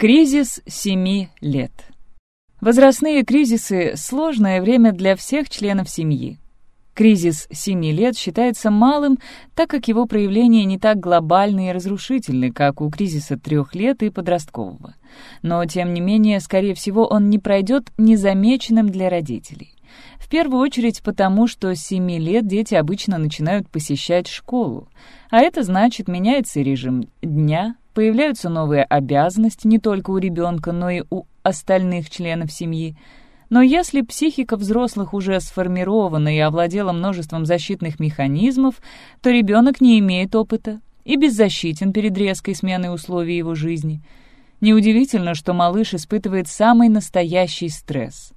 Кризис семи лет. Возрастные кризисы — сложное время для всех членов семьи. Кризис семи лет считается малым, так как его проявления не так глобальны и разрушительны, как у кризиса трех лет и подросткового. Но, тем не менее, скорее всего, он не пройдет незамеченным для родителей. В первую очередь потому, что с 7 лет дети обычно начинают посещать школу, а это значит, меняется режим дня, Появляются новые обязанности не только у ребенка, но и у остальных членов семьи. Но если психика взрослых уже сформирована и овладела множеством защитных механизмов, то ребенок не имеет опыта и беззащитен перед резкой сменой условий его жизни. Неудивительно, что малыш испытывает самый настоящий стресс.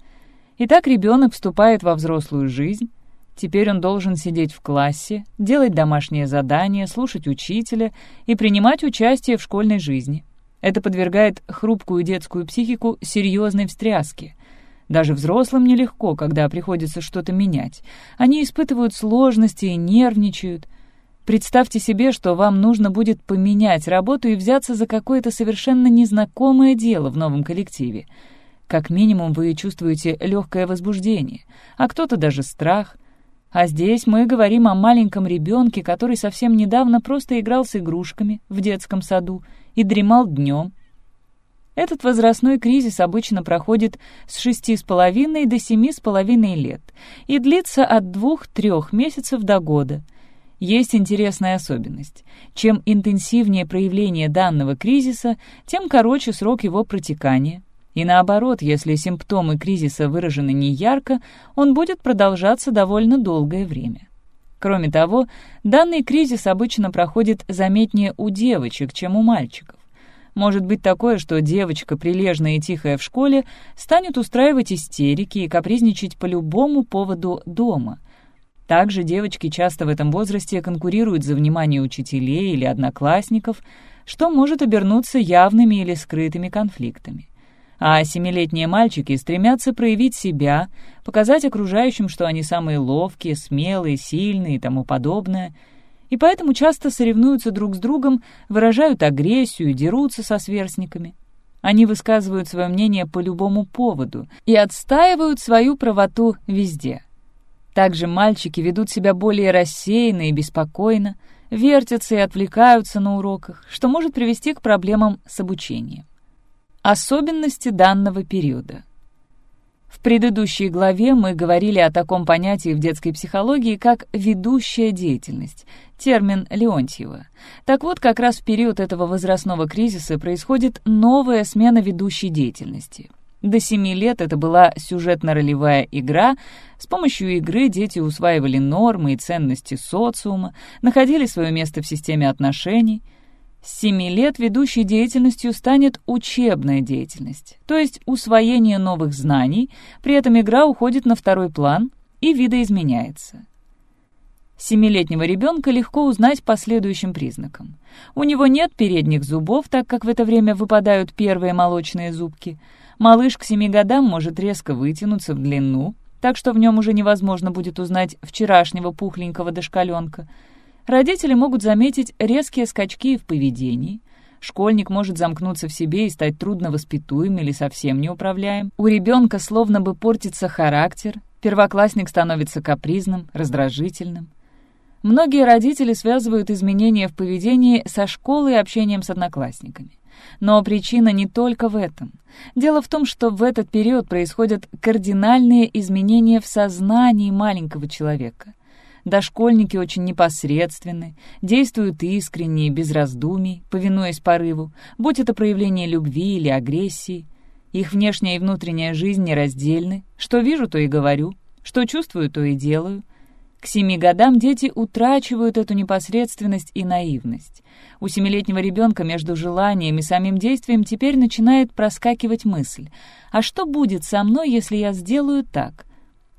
Итак, ребенок вступает во взрослую жизнь, Теперь он должен сидеть в классе, делать домашние задания, слушать учителя и принимать участие в школьной жизни. Это подвергает хрупкую детскую психику серьезной встряске. Даже взрослым нелегко, когда приходится что-то менять. Они испытывают сложности и нервничают. Представьте себе, что вам нужно будет поменять работу и взяться за какое-то совершенно незнакомое дело в новом коллективе. Как минимум вы чувствуете легкое возбуждение, а кто-то даже страх — а здесь мы говорим о маленьком ребенке, который совсем недавно просто играл с игрушками в детском саду и дремал днем. Этот возрастной кризис обычно проходит с шести с половиной до семи с половиной лет и длится от двух-трех месяцев до года. Есть интересная особенность. Чем интенсивнее проявление данного кризиса, тем короче срок его протекания — и наоборот, если симптомы кризиса выражены неярко, он будет продолжаться довольно долгое время. Кроме того, данный кризис обычно проходит заметнее у девочек, чем у мальчиков. Может быть такое, что девочка, прилежная и тихая в школе, станет устраивать истерики и капризничать по любому поводу дома. Также девочки часто в этом возрасте конкурируют за внимание учителей или одноклассников, что может обернуться явными или скрытыми конфликтами а семилетние мальчики стремятся проявить себя, показать окружающим, что они самые ловкие, смелые, сильные и тому подобное, и поэтому часто соревнуются друг с другом, выражают агрессию, дерутся со сверстниками. Они высказывают свое мнение по любому поводу и отстаивают свою правоту везде. Также мальчики ведут себя более рассеянно и беспокойно, вертятся и отвлекаются на уроках, что может привести к проблемам с обучением. Особенности данного периода. В предыдущей главе мы говорили о таком понятии в детской психологии, как «ведущая деятельность», термин Леонтьева. Так вот, как раз в период этого возрастного кризиса происходит новая смена ведущей деятельности. До семи лет это была сюжетно-ролевая игра. С помощью игры дети усваивали нормы и ценности социума, находили свое место в системе отношений — с 7 лет ведущей деятельностью станет учебная деятельность, то есть усвоение новых знаний, при этом игра уходит на второй план и видоизменяется. Семилетнего ребенка легко узнать по следующим признакам. У него нет передних зубов, так как в это время выпадают первые молочные зубки. Малыш к семи годам может резко вытянуться в длину, так что в нем уже невозможно будет узнать вчерашнего пухленького дошкаленка — Родители могут заметить резкие скачки в поведении. Школьник может замкнуться в себе и стать трудновоспитуем или совсем неуправляем. У ребенка словно бы портится характер, первоклассник становится капризным, раздражительным. Многие родители связывают изменения в поведении со школой и общением с одноклассниками. Но причина не только в этом. Дело в том, что в этот период происходят кардинальные изменения в сознании маленького человека — Дошкольники очень непосредственны, действуют искренне и без раздумий, повинуясь порыву, будь это проявление любви или агрессии. Их внешняя и внутренняя жизнь нераздельны. Что вижу, то и говорю, что чувствую, то и делаю. К семи годам дети утрачивают эту непосредственность и наивность. У семилетнего ребенка между желанием и самим действием теперь начинает проскакивать мысль «А что будет со мной, если я сделаю так?»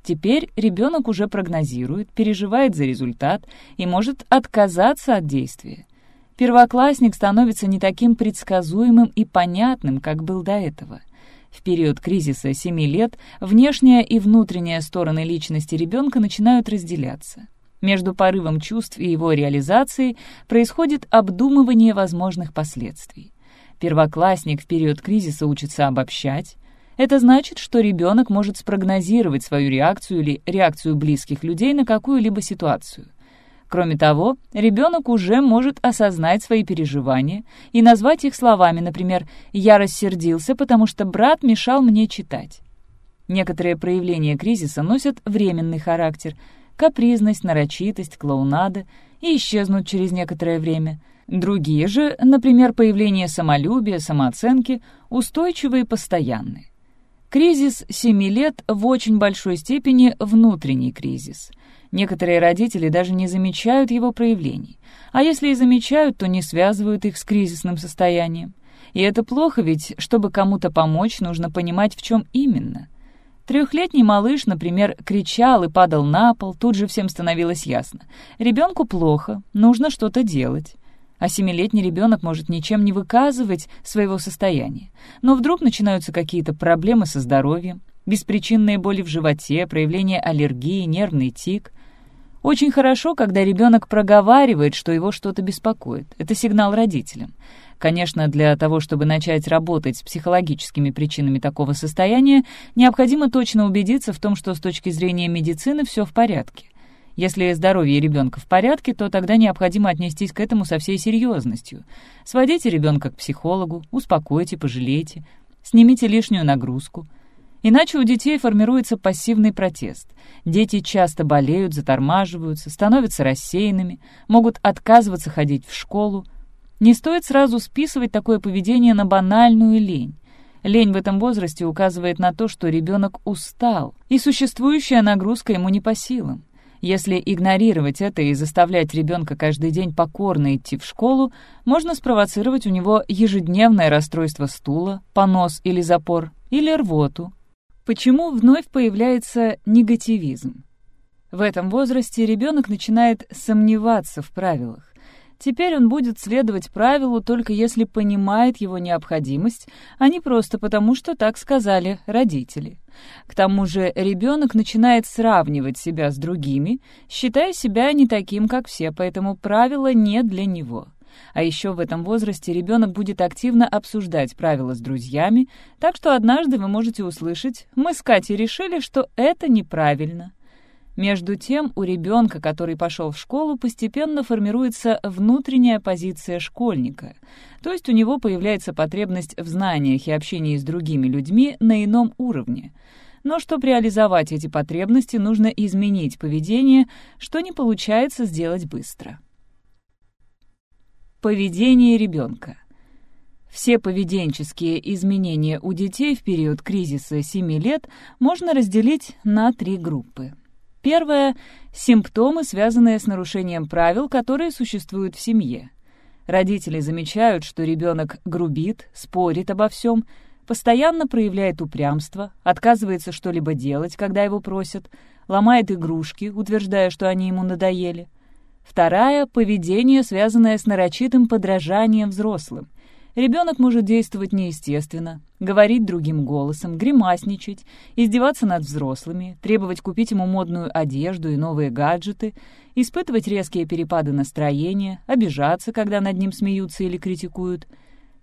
Теперь ребенок уже прогнозирует, переживает за результат и может отказаться от действия. Первоклассник становится не таким предсказуемым и понятным, как был до этого. В период кризиса 7 лет внешняя и внутренняя стороны личности ребенка начинают разделяться. Между порывом чувств и его реализацией происходит обдумывание возможных последствий. первоклассник в период кризиса учится обобщать, это значит, что ребенок может спрогнозировать свою реакцию или реакцию близких людей на какую-либо ситуацию. Кроме того, ребенок уже может осознать свои переживания и назвать их словами, например, «я рассердился, потому что брат мешал мне читать». Некоторые проявления кризиса носят временный характер — капризность, нарочитость, клоунада — и исчезнут через некоторое время. Другие же, например, появление самолюбия, самооценки, устойчивые и постоянные. Кризис семи лет в очень большой степени внутренний кризис. Некоторые родители даже не замечают его проявлений, а если и замечают, то не связывают их с кризисным состоянием. И это плохо, ведь чтобы кому-то помочь, нужно понимать, в чем именно. Трехлетний малыш, например, кричал и падал на пол, тут же всем становилось ясно. Ребенку плохо, нужно что-то делать а семилетний ребенок может ничем не выказывать своего состояния. Но вдруг начинаются какие-то проблемы со здоровьем, беспричинные боли в животе, проявление аллергии, нервный тик. Очень хорошо, когда ребенок проговаривает, что его что-то беспокоит. Это сигнал родителям. Конечно, для того, чтобы начать работать с психологическими причинами такого состояния, необходимо точно убедиться в том, что с точки зрения медицины все в порядке. Если здоровье ребенка в порядке, то тогда необходимо отнестись к этому со всей серьезностью. Сводите ребенка к психологу, успокойте, пожалейте, снимите лишнюю нагрузку. Иначе у детей формируется пассивный протест. Дети часто болеют, затормаживаются, становятся рассеянными, могут отказываться ходить в школу. Не стоит сразу списывать такое поведение на банальную лень. Лень в этом возрасте указывает на то, что ребенок устал, и существующая нагрузка ему не по силам. Если игнорировать это и заставлять ребенка каждый день покорно идти в школу, можно спровоцировать у него ежедневное расстройство стула, понос или запор, или рвоту. Почему вновь появляется негативизм? В этом возрасте ребенок начинает сомневаться в правилах. Теперь он будет следовать правилу только если понимает его необходимость, а не просто потому, что так сказали родители. К тому же ребенок начинает сравнивать себя с другими, считая себя не таким, как все, поэтому правило не для него. А еще в этом возрасте ребенок будет активно обсуждать правила с друзьями, так что однажды вы можете услышать «Мы с Катей решили, что это неправильно». Между тем, у ребенка, который пошел в школу, постепенно формируется внутренняя позиция школьника, то есть у него появляется потребность в знаниях и общении с другими людьми на ином уровне. Но чтобы реализовать эти потребности, нужно изменить поведение, что не получается сделать быстро. Поведение ребенка. Все поведенческие изменения у детей в период кризиса 7 лет можно разделить на три группы. Первое — симптомы, связанные с нарушением правил, которые существуют в семье. Родители замечают, что ребенок грубит, спорит обо всем, постоянно проявляет упрямство, отказывается что-либо делать, когда его просят, ломает игрушки, утверждая, что они ему надоели. Вторая — поведение, связанное с нарочитым подражанием взрослым. Ребенок может действовать неестественно, говорить другим голосом, гримасничать, издеваться над взрослыми, требовать купить ему модную одежду и новые гаджеты, испытывать резкие перепады настроения, обижаться, когда над ним смеются или критикуют.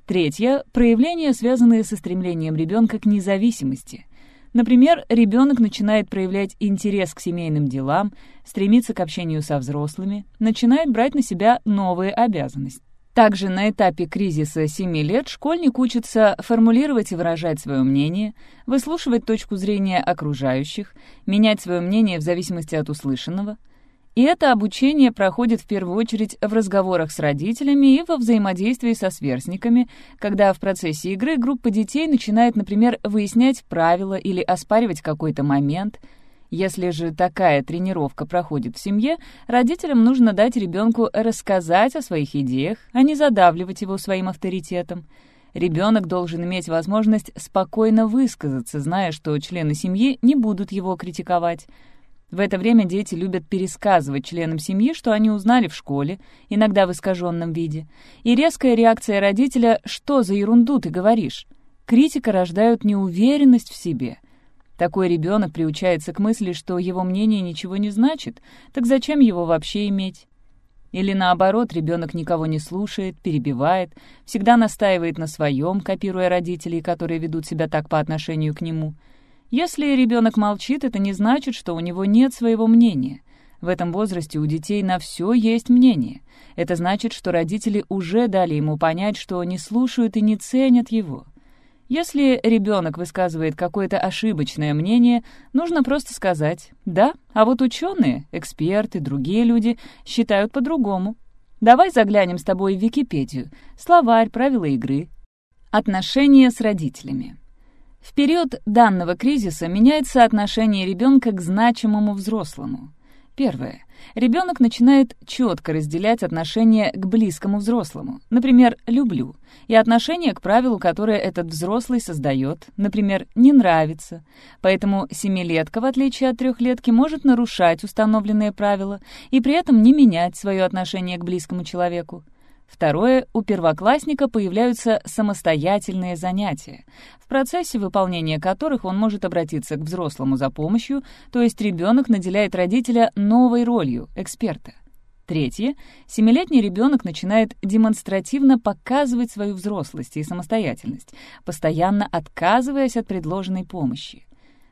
Третье — проявления, связанные со стремлением ребенка к независимости. Например, ребенок начинает проявлять интерес к семейным делам, стремится к общению со взрослыми, начинает брать на себя новые обязанности. Также на этапе кризиса 7 лет школьник учится формулировать и выражать свое мнение, выслушивать точку зрения окружающих, менять свое мнение в зависимости от услышанного. И это обучение проходит в первую очередь в разговорах с родителями и во взаимодействии со сверстниками, когда в процессе игры группа детей начинает, например, выяснять правила или оспаривать какой-то момент – если же такая тренировка проходит в семье, родителям нужно дать ребенку рассказать о своих идеях, а не задавливать его своим авторитетом. Ребенок должен иметь возможность спокойно высказаться, зная, что члены семьи не будут его критиковать. В это время дети любят пересказывать членам семьи, что они узнали в школе, иногда в искаженном виде. И резкая реакция родителя «что за ерунду ты говоришь?» Критика рождает неуверенность в себе — такой ребенок приучается к мысли, что его мнение ничего не значит, так зачем его вообще иметь? Или наоборот, ребенок никого не слушает, перебивает, всегда настаивает на своем, копируя родителей, которые ведут себя так по отношению к нему. Если ребенок молчит, это не значит, что у него нет своего мнения. В этом возрасте у детей на все есть мнение. Это значит, что родители уже дали ему понять, что не слушают и не ценят его. Если ребенок высказывает какое-то ошибочное мнение, нужно просто сказать «да», а вот ученые, эксперты, другие люди считают по-другому. Давай заглянем с тобой в Википедию, словарь, правила игры. Отношения с родителями. В период данного кризиса меняется отношение ребенка к значимому взрослому. Первое. Ребенок начинает четко разделять отношение к близкому взрослому, например, «люблю», и отношение к правилу, которое этот взрослый создает, например, «не нравится». Поэтому семилетка, в отличие от трехлетки, может нарушать установленные правила и при этом не менять свое отношение к близкому человеку. Второе, у первоклассника появляются самостоятельные занятия, в процессе выполнения которых он может обратиться к взрослому за помощью, то есть ребенок наделяет родителя новой ролью — эксперта. Третье, семилетний ребенок начинает демонстративно показывать свою взрослость и самостоятельность, постоянно отказываясь от предложенной помощи.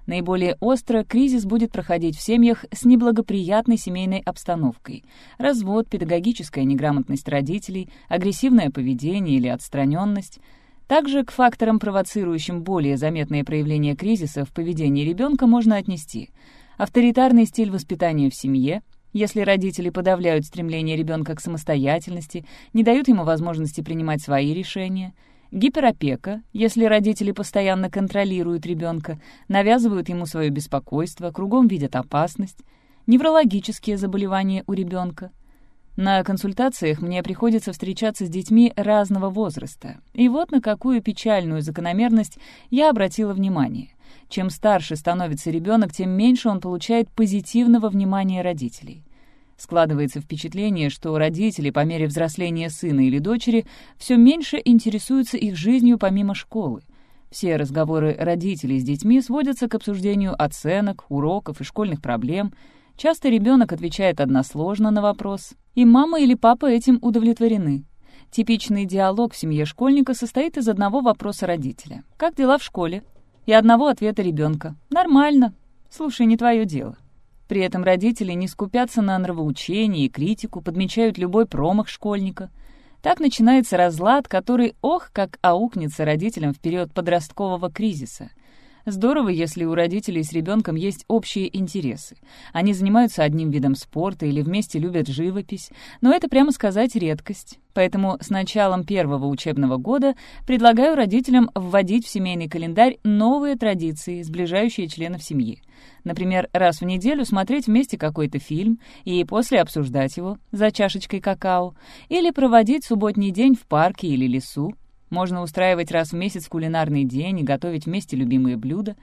Наиболее остро кризис будет проходить в семьях с неблагоприятной семейной обстановкой. Развод, педагогическая неграмотность родителей, агрессивное поведение или отстраненность. Также к факторам, провоцирующим более заметные проявления кризиса в поведении ребенка, можно отнести авторитарный стиль воспитания в семье, если родители подавляют стремление ребенка к самостоятельности, не дают ему возможности принимать свои решения — Гиперопека, если родители постоянно контролируют ребенка, навязывают ему свое беспокойство, кругом видят опасность. Неврологические заболевания у ребенка. На консультациях мне приходится встречаться с детьми разного возраста. И вот на какую печальную закономерность я обратила внимание. Чем старше становится ребенок, тем меньше он получает позитивного внимания родителей. Складывается впечатление, что родители по мере взросления сына или дочери все меньше интересуются их жизнью помимо школы. Все разговоры родителей с детьми сводятся к обсуждению оценок, уроков и школьных проблем. Часто ребенок отвечает односложно на вопрос, и мама или папа этим удовлетворены. Типичный диалог в семье школьника состоит из одного вопроса родителя. «Как дела в школе?» и одного ответа ребенка. «Нормально. Слушай, не твое дело». При этом родители не скупятся на нравоучение и критику, подмечают любой промах школьника. Так начинается разлад, который, ох, как аукнется родителям в период подросткового кризиса. Здорово, если у родителей с ребенком есть общие интересы. Они занимаются одним видом спорта или вместе любят живопись, но это, прямо сказать, редкость. Поэтому с началом первого учебного года предлагаю родителям вводить в семейный календарь новые традиции, сближающие членов семьи. Например, раз в неделю смотреть вместе какой-то фильм и после обсуждать его за чашечкой какао, или проводить субботний день в парке или лесу. Можно устраивать раз в месяц кулинарный день и готовить вместе любимые блюда.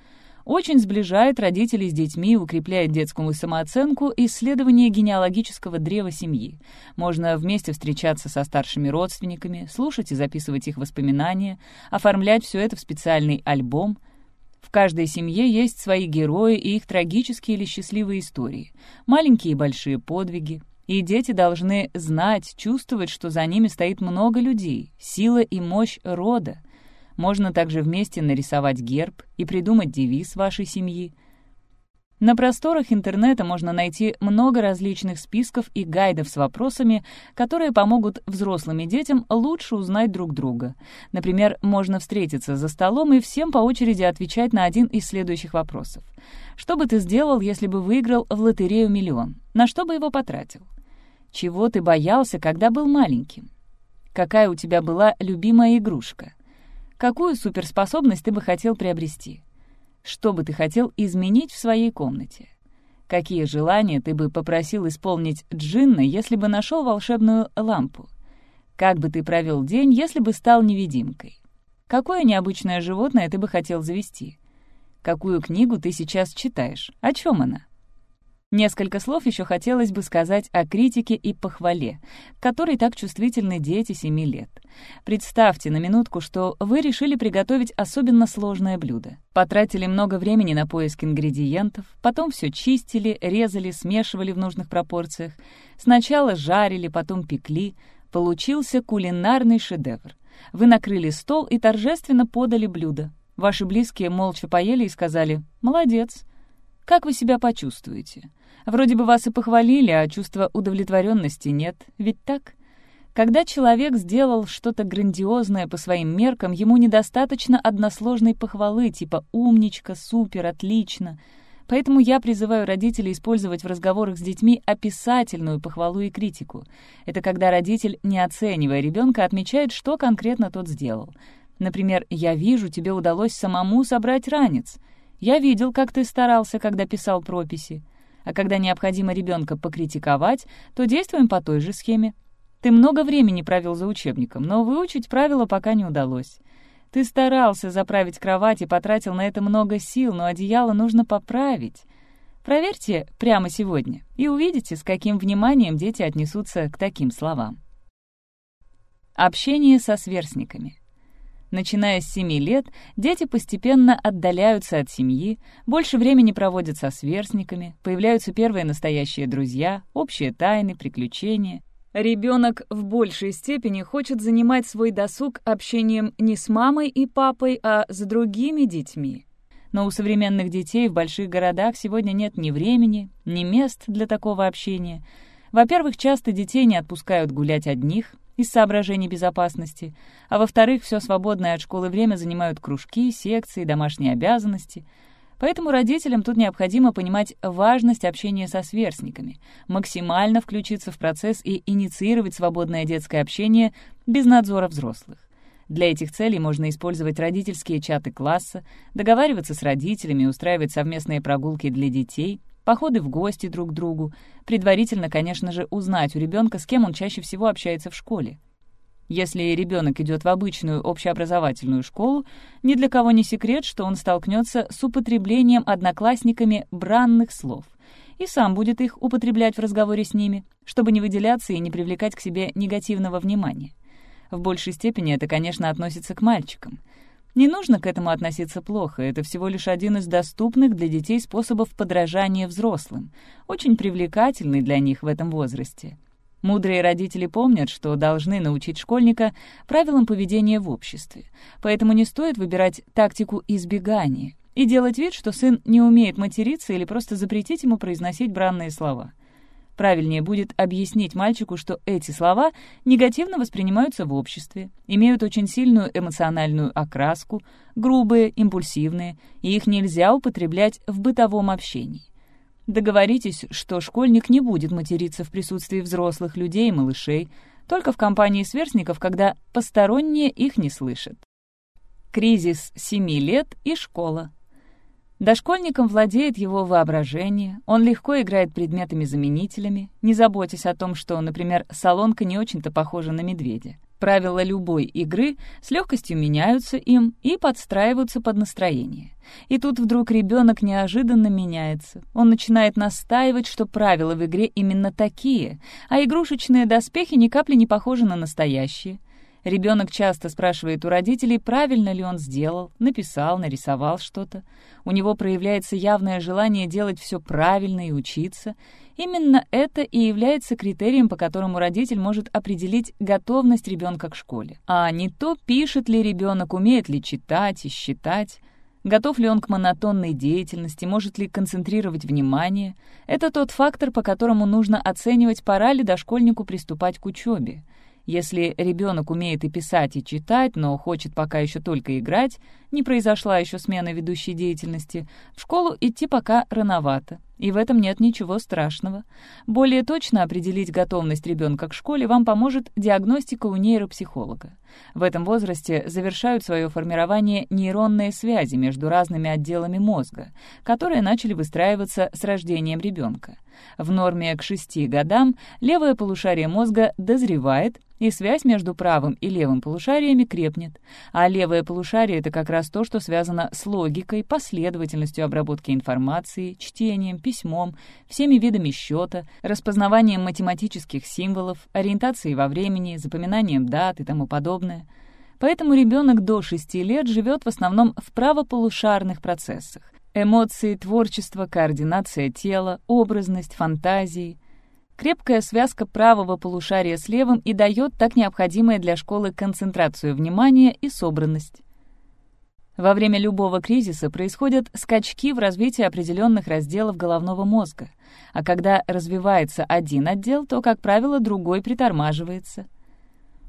Очень сближает родителей с детьми, укрепляет детскую самооценку исследование генеалогического древа семьи. Можно вместе встречаться со старшими родственниками, слушать и записывать их воспоминания, оформлять все это в специальный альбом — в каждой семье есть свои герои и их трагические или счастливые истории, маленькие и большие подвиги. И дети должны знать, чувствовать, что за ними стоит много людей, сила и мощь рода. Можно также вместе нарисовать герб и придумать девиз вашей семьи — на просторах интернета можно найти много различных списков и гайдов с вопросами, которые помогут взрослым и детям лучше узнать друг друга. Например, можно встретиться за столом и всем по очереди отвечать на один из следующих вопросов. Что бы ты сделал, если бы выиграл в лотерею миллион? На что бы его потратил? Чего ты боялся, когда был маленьким? Какая у тебя была любимая игрушка? Какую суперспособность ты бы хотел приобрести? Что бы ты хотел изменить в своей комнате? Какие желания ты бы попросил исполнить Джинна, если бы нашел волшебную лампу? Как бы ты провел день, если бы стал невидимкой? Какое необычное животное ты бы хотел завести? Какую книгу ты сейчас читаешь? О чем она? Несколько слов еще хотелось бы сказать о критике и похвале, к которой так чувствительны дети 7 лет. Представьте на минутку, что вы решили приготовить особенно сложное блюдо. Потратили много времени на поиск ингредиентов, потом все чистили, резали, смешивали в нужных пропорциях. Сначала жарили, потом пекли. Получился кулинарный шедевр. Вы накрыли стол и торжественно подали блюдо. Ваши близкие молча поели и сказали «Молодец». Как вы себя почувствуете? Вроде бы вас и похвалили, а чувства удовлетворенности нет, ведь так? Когда человек сделал что-то грандиозное по своим меркам, ему недостаточно односложной похвалы, типа «умничка», «супер», «отлично». Поэтому я призываю родителей использовать в разговорах с детьми описательную похвалу и критику. Это когда родитель, не оценивая ребенка, отмечает, что конкретно тот сделал. Например, «Я вижу, тебе удалось самому собрать ранец». Я видел, как ты старался, когда писал прописи. А когда необходимо ребенка покритиковать, то действуем по той же схеме. Ты много времени провел за учебником, но выучить правила пока не удалось. Ты старался заправить кровать и потратил на это много сил, но одеяло нужно поправить. Проверьте прямо сегодня и увидите, с каким вниманием дети отнесутся к таким словам. Общение со сверстниками. Начиная с 7 лет, дети постепенно отдаляются от семьи, больше времени проводят со сверстниками, появляются первые настоящие друзья, общие тайны, приключения. Ребенок в большей степени хочет занимать свой досуг общением не с мамой и папой, а с другими детьми. Но у современных детей в больших городах сегодня нет ни времени, ни мест для такого общения. Во-первых, часто детей не отпускают гулять одних, из соображений безопасности, а во-вторых, все свободное от школы время занимают кружки, секции, домашние обязанности. Поэтому родителям тут необходимо понимать важность общения со сверстниками, максимально включиться в процесс и инициировать свободное детское общение без надзора взрослых. Для этих целей можно использовать родительские чаты класса, договариваться с родителями, устраивать совместные прогулки для детей — походы в гости друг к другу, предварительно, конечно же, узнать у ребенка, с кем он чаще всего общается в школе. Если ребенок идет в обычную общеобразовательную школу, ни для кого не секрет, что он столкнется с употреблением одноклассниками бранных слов и сам будет их употреблять в разговоре с ними, чтобы не выделяться и не привлекать к себе негативного внимания. В большей степени это, конечно, относится к мальчикам — не нужно к этому относиться плохо, это всего лишь один из доступных для детей способов подражания взрослым, очень привлекательный для них в этом возрасте. Мудрые родители помнят, что должны научить школьника правилам поведения в обществе, поэтому не стоит выбирать тактику избегания и делать вид, что сын не умеет материться или просто запретить ему произносить бранные слова — Правильнее будет объяснить мальчику, что эти слова негативно воспринимаются в обществе, имеют очень сильную эмоциональную окраску, грубые, импульсивные, и их нельзя употреблять в бытовом общении. Договоритесь, что школьник не будет материться в присутствии взрослых людей и малышей, только в компании сверстников, когда посторонние их не слышат. Кризис 7 лет и школа. Дошкольником владеет его воображение, он легко играет предметами-заменителями, не заботясь о том, что, например, солонка не очень-то похожа на медведя. Правила любой игры с легкостью меняются им и подстраиваются под настроение. И тут вдруг ребенок неожиданно меняется. Он начинает настаивать, что правила в игре именно такие, а игрушечные доспехи ни капли не похожи на настоящие. Ребенок часто спрашивает у родителей, правильно ли он сделал, написал, нарисовал что-то. У него проявляется явное желание делать все правильно и учиться. Именно это и является критерием, по которому родитель может определить готовность ребенка к школе. А не то, пишет ли ребенок, умеет ли читать и считать. Готов ли он к монотонной деятельности, может ли концентрировать внимание? Это тот фактор, по которому нужно оценивать, пора ли дошкольнику приступать к учебе. Если ребенок умеет и писать, и читать, но хочет пока еще только играть, не произошла еще смена ведущей деятельности, в школу идти пока рановато. И в этом нет ничего страшного. Более точно определить готовность ребенка к школе вам поможет диагностика у нейропсихолога. В этом возрасте завершают свое формирование нейронные связи между разными отделами мозга, которые начали выстраиваться с рождением ребенка. В норме к 6 годам левое полушарие мозга дозревает, и связь между правым и левым полушариями крепнет, а левое полушарие — это как раз раз то, что связано с логикой, последовательностью обработки информации, чтением, письмом, всеми видами счета, распознаванием математических символов, ориентацией во времени, запоминанием дат и тому подобное. Поэтому ребенок до 6 лет живет в основном в правополушарных процессах. Эмоции, творчество, координация тела, образность, фантазии — Крепкая связка правого полушария с левым и дает так необходимое для школы концентрацию внимания и собранность. Во время любого кризиса происходят скачки в развитии определенных разделов головного мозга, а когда развивается один отдел, то, как правило, другой притормаживается.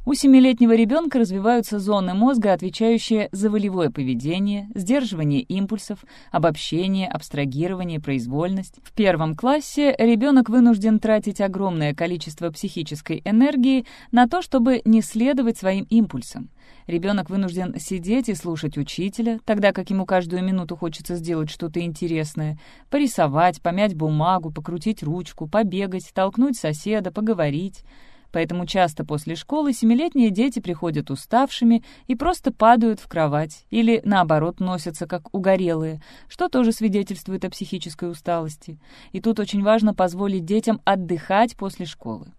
У семилетнего ребенка развиваются зоны мозга, отвечающие за волевое поведение, сдерживание импульсов, обобщение, абстрагирование, произвольность. В первом классе ребенок вынужден тратить огромное количество психической энергии на то, чтобы не следовать своим импульсам. Ребенок вынужден сидеть и слушать учителя, тогда как ему каждую минуту хочется сделать что-то интересное, порисовать, помять бумагу, покрутить ручку, побегать, толкнуть соседа, поговорить — Поэтому часто после школы семилетние дети приходят уставшими и просто падают в кровать или, наоборот, носятся как угорелые, что тоже свидетельствует о психической усталости. И тут очень важно позволить детям отдыхать после школы.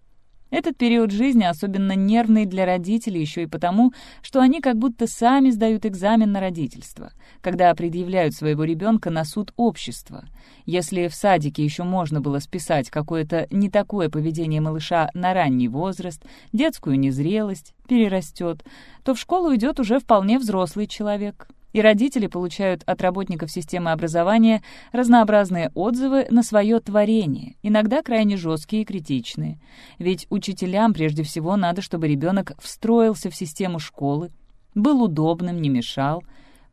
Этот период жизни особенно нервный для родителей еще и потому, что они как будто сами сдают экзамен на родительство, когда предъявляют своего ребенка на суд общества. Если в садике еще можно было списать какое-то не такое поведение малыша на ранний возраст, детскую незрелость, перерастет, то в школу идет уже вполне взрослый человек и родители получают от работников системы образования разнообразные отзывы на свое творение, иногда крайне жесткие и критичные. Ведь учителям прежде всего надо, чтобы ребенок встроился в систему школы, был удобным, не мешал.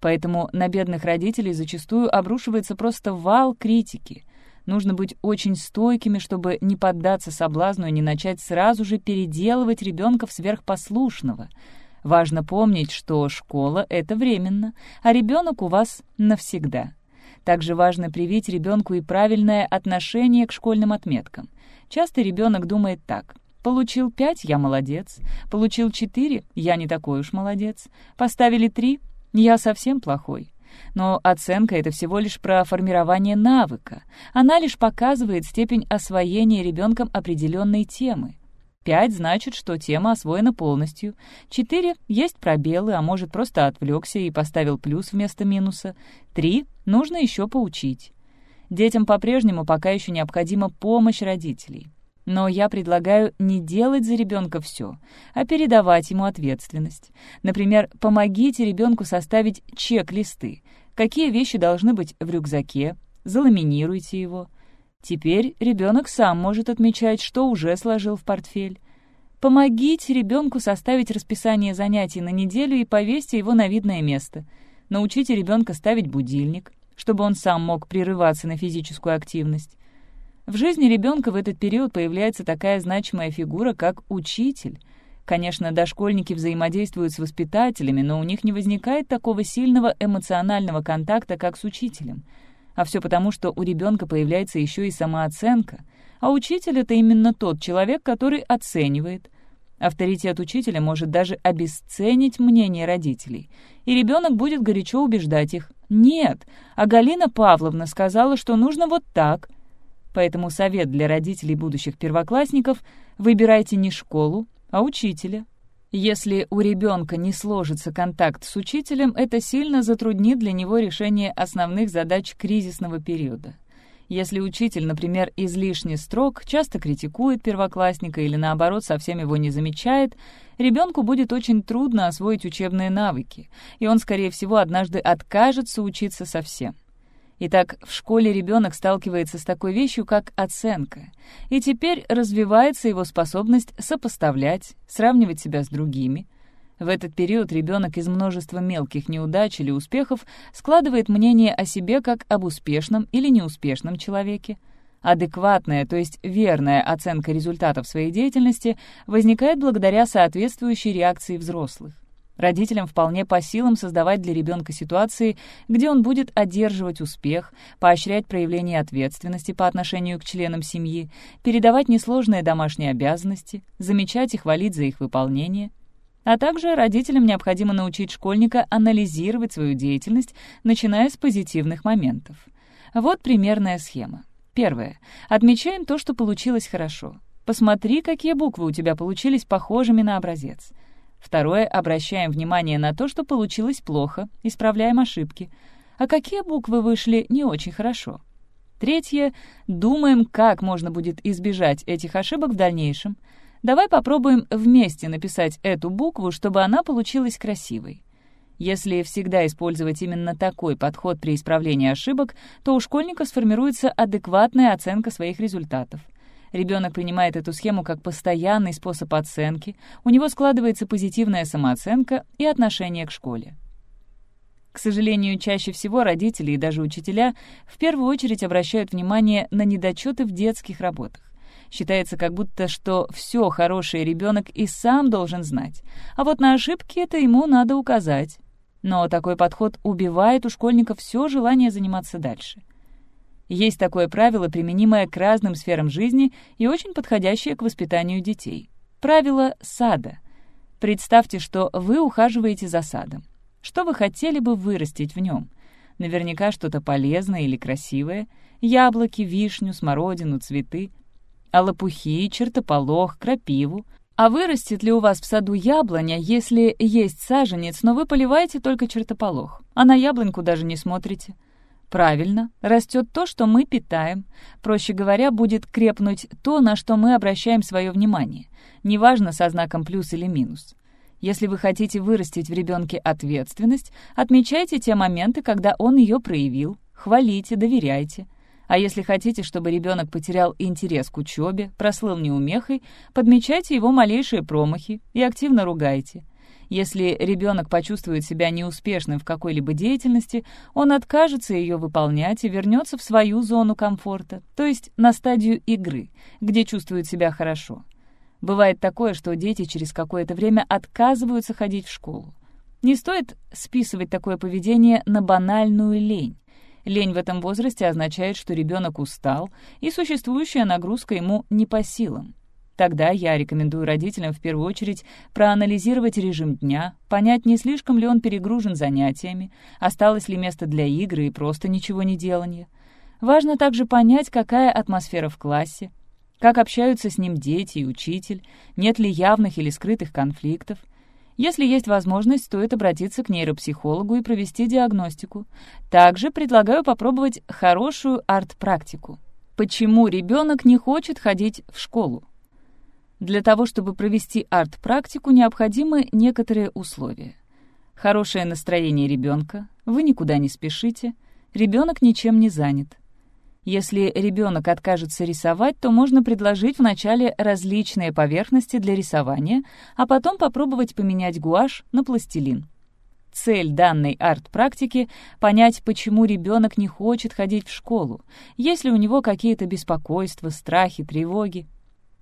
Поэтому на бедных родителей зачастую обрушивается просто вал критики. Нужно быть очень стойкими, чтобы не поддаться соблазну и не начать сразу же переделывать ребенка в сверхпослушного — Важно помнить, что школа — это временно, а ребенок у вас навсегда. Также важно привить ребенку и правильное отношение к школьным отметкам. Часто ребенок думает так. Получил пять — я молодец. Получил четыре — я не такой уж молодец. Поставили три — я совсем плохой. Но оценка — это всего лишь про формирование навыка. Она лишь показывает степень освоения ребенком определенной темы. Пять значит, что тема освоена полностью. Четыре — есть пробелы, а может, просто отвлекся и поставил плюс вместо минуса. Три — нужно еще поучить. Детям по-прежнему пока еще необходима помощь родителей. Но я предлагаю не делать за ребенка все, а передавать ему ответственность. Например, помогите ребенку составить чек-листы. Какие вещи должны быть в рюкзаке, заламинируйте его. Теперь ребенок сам может отмечать, что уже сложил в портфель. Помогите ребенку составить расписание занятий на неделю и повесьте его на видное место. Научите ребенка ставить будильник, чтобы он сам мог прерываться на физическую активность. В жизни ребенка в этот период появляется такая значимая фигура, как учитель. Конечно, дошкольники взаимодействуют с воспитателями, но у них не возникает такого сильного эмоционального контакта, как с учителем — а все потому, что у ребенка появляется еще и самооценка. А учитель — это именно тот человек, который оценивает. Авторитет учителя может даже обесценить мнение родителей. И ребенок будет горячо убеждать их. «Нет, а Галина Павловна сказала, что нужно вот так». Поэтому совет для родителей будущих первоклассников — выбирайте не школу, а учителя. Если у ребенка не сложится контакт с учителем, это сильно затруднит для него решение основных задач кризисного периода. Если учитель, например, излишне строг, часто критикует первоклассника или, наоборот, совсем его не замечает, ребенку будет очень трудно освоить учебные навыки, и он, скорее всего, однажды откажется учиться совсем. Итак, в школе ребенок сталкивается с такой вещью, как оценка, и теперь развивается его способность сопоставлять, сравнивать себя с другими. В этот период ребенок из множества мелких неудач или успехов складывает мнение о себе как об успешном или неуспешном человеке. Адекватная, то есть верная оценка результатов своей деятельности возникает благодаря соответствующей реакции взрослых. Родителям вполне по силам создавать для ребенка ситуации, где он будет одерживать успех, поощрять проявление ответственности по отношению к членам семьи, передавать несложные домашние обязанности, замечать и хвалить за их выполнение. А также родителям необходимо научить школьника анализировать свою деятельность, начиная с позитивных моментов. Вот примерная схема. Первое. Отмечаем то, что получилось хорошо. Посмотри, какие буквы у тебя получились похожими на образец. Второе. Обращаем внимание на то, что получилось плохо, исправляем ошибки. А какие буквы вышли не очень хорошо? Третье. Думаем, как можно будет избежать этих ошибок в дальнейшем. Давай попробуем вместе написать эту букву, чтобы она получилась красивой. Если всегда использовать именно такой подход при исправлении ошибок, то у школьника сформируется адекватная оценка своих результатов. Ребенок принимает эту схему как постоянный способ оценки, у него складывается позитивная самооценка и отношение к школе. К сожалению, чаще всего родители и даже учителя в первую очередь обращают внимание на недочеты в детских работах. Считается как будто, что все хороший ребенок и сам должен знать, а вот на ошибки это ему надо указать. Но такой подход убивает у школьников все желание заниматься дальше. Есть такое правило, применимое к разным сферам жизни и очень подходящее к воспитанию детей. Правило сада. Представьте, что вы ухаживаете за садом. Что вы хотели бы вырастить в нем? Наверняка что-то полезное или красивое. Яблоки, вишню, смородину, цветы. А лопухи, чертополох, крапиву. А вырастет ли у вас в саду яблоня, если есть саженец, но вы поливаете только чертополох, а на яблоньку даже не смотрите? Правильно, растет то, что мы питаем. Проще говоря, будет крепнуть то, на что мы обращаем свое внимание. Неважно, со знаком плюс или минус. Если вы хотите вырастить в ребенке ответственность, отмечайте те моменты, когда он ее проявил, хвалите, доверяйте. А если хотите, чтобы ребенок потерял интерес к учебе, прослыл неумехой, подмечайте его малейшие промахи и активно ругайте. Если ребенок почувствует себя неуспешным в какой-либо деятельности, он откажется ее выполнять и вернется в свою зону комфорта, то есть на стадию игры, где чувствует себя хорошо. Бывает такое, что дети через какое-то время отказываются ходить в школу. Не стоит списывать такое поведение на банальную лень. Лень в этом возрасте означает, что ребенок устал, и существующая нагрузка ему не по силам. Тогда я рекомендую родителям в первую очередь проанализировать режим дня, понять, не слишком ли он перегружен занятиями, осталось ли место для игры и просто ничего не делания. Важно также понять, какая атмосфера в классе, как общаются с ним дети и учитель, нет ли явных или скрытых конфликтов — если есть возможность, стоит обратиться к нейропсихологу и провести диагностику. Также предлагаю попробовать хорошую арт-практику. Почему ребенок не хочет ходить в школу? Для того, чтобы провести арт-практику, необходимы некоторые условия. Хорошее настроение ребенка, вы никуда не спешите, ребенок ничем не занят. Если ребенок откажется рисовать, то можно предложить вначале различные поверхности для рисования, а потом попробовать поменять гуашь на пластилин. Цель данной арт-практики — понять, почему ребенок не хочет ходить в школу, есть ли у него какие-то беспокойства, страхи, тревоги.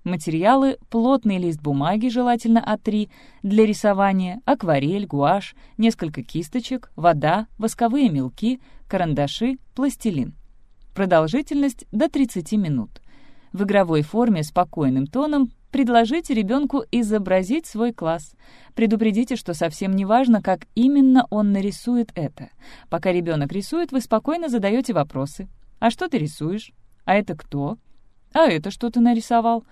Материалы — плотный лист бумаги, желательно А3, для рисования, акварель, гуашь, несколько кисточек, вода, восковые мелки, карандаши, пластилин. Продолжительность до 30 минут. В игровой форме спокойным тоном предложите ребенку изобразить свой класс. Предупредите, что совсем не важно, как именно он нарисует это. Пока ребенок рисует, вы спокойно задаете вопросы. «А что ты рисуешь? А это кто? А это что ты нарисовал?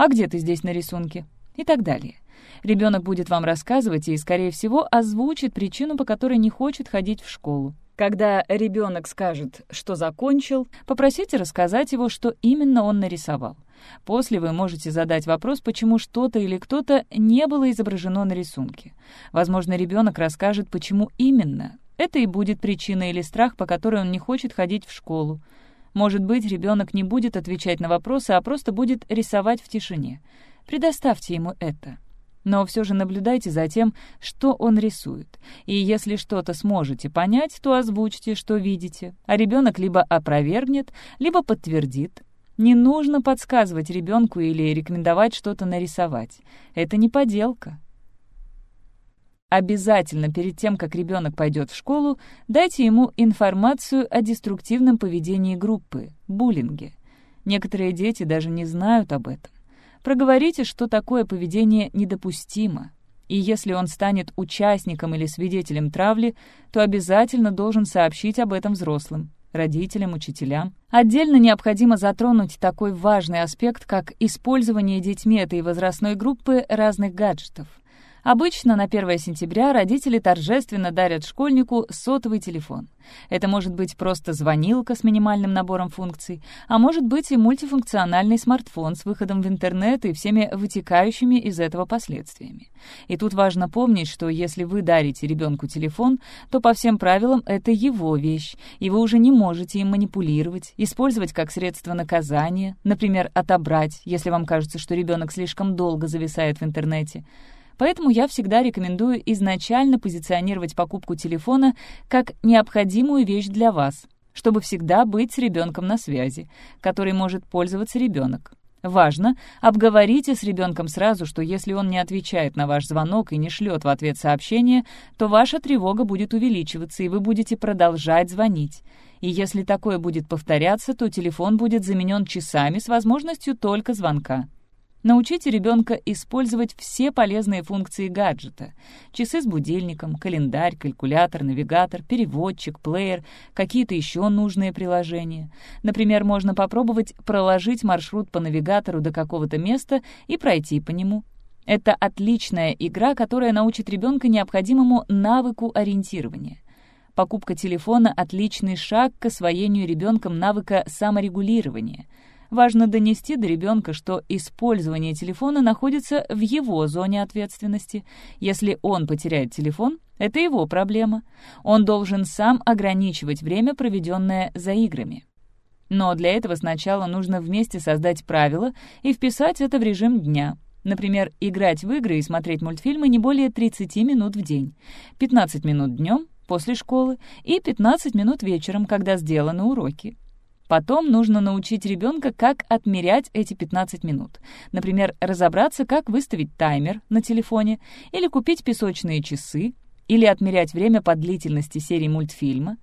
А где ты здесь на рисунке?» И так далее. Ребенок будет вам рассказывать и, скорее всего, озвучит причину, по которой не хочет ходить в школу. Когда ребенок скажет, что закончил, попросите рассказать его, что именно он нарисовал. После вы можете задать вопрос, почему что-то или кто-то не было изображено на рисунке. Возможно, ребенок расскажет, почему именно. Это и будет причина или страх, по которой он не хочет ходить в школу. Может быть, ребенок не будет отвечать на вопросы, а просто будет рисовать в тишине. Предоставьте ему это. Но все же наблюдайте за тем, что он рисует. И если что-то сможете понять, то озвучьте, что видите. А ребенок либо опровергнет, либо подтвердит. Не нужно подсказывать ребенку или рекомендовать что-то нарисовать. Это не поделка. Обязательно перед тем, как ребенок пойдет в школу, дайте ему информацию о деструктивном поведении группы, буллинге. Некоторые дети даже не знают об этом. Проговорите, что такое поведение недопустимо. И если он станет участником или свидетелем травли, то обязательно должен сообщить об этом взрослым родителям, учителям. Отдельно необходимо затронуть такой важный аспект, как использование детьми этой возрастной группы разных гаджетов. Обычно на 1 сентября родители торжественно дарят школьнику сотовый телефон. Это может быть просто звонилка с минимальным набором функций, а может быть и мультифункциональный смартфон с выходом в интернет и всеми вытекающими из этого последствиями. И тут важно помнить, что если вы дарите ребенку телефон, то по всем правилам это его вещь, и вы уже не можете им манипулировать, использовать как средство наказания, например, отобрать, если вам кажется, что ребенок слишком долго зависает в интернете. Поэтому я всегда рекомендую изначально позиционировать покупку телефона как необходимую вещь для вас, чтобы всегда быть с ребенком на связи, которой может пользоваться ребенок. Важно, обговорите с ребенком сразу, что если он не отвечает на ваш звонок и не шлет в ответ сообщение, то ваша тревога будет увеличиваться, и вы будете продолжать звонить. И если такое будет повторяться, то телефон будет заменен часами с возможностью только звонка. Научите ребенка использовать все полезные функции гаджета. Часы с будильником, календарь, калькулятор, навигатор, переводчик, плеер, какие-то еще нужные приложения. Например, можно попробовать проложить маршрут по навигатору до какого-то места и пройти по нему. Это отличная игра, которая научит ребенка необходимому навыку ориентирования. Покупка телефона — отличный шаг к освоению ребенком навыка саморегулирования — Важно донести до ребенка, что использование телефона находится в его зоне ответственности. Если он потеряет телефон, это его проблема. Он должен сам ограничивать время, проведенное за играми. Но для этого сначала нужно вместе создать правила и вписать это в режим дня. Например, играть в игры и смотреть мультфильмы не более 30 минут в день. 15 минут днем, после школы, и 15 минут вечером, когда сделаны уроки. Потом нужно научить ребенка, как отмерять эти 15 минут. Например, разобраться, как выставить таймер на телефоне, или купить песочные часы, или отмерять время по длительности серии мультфильма.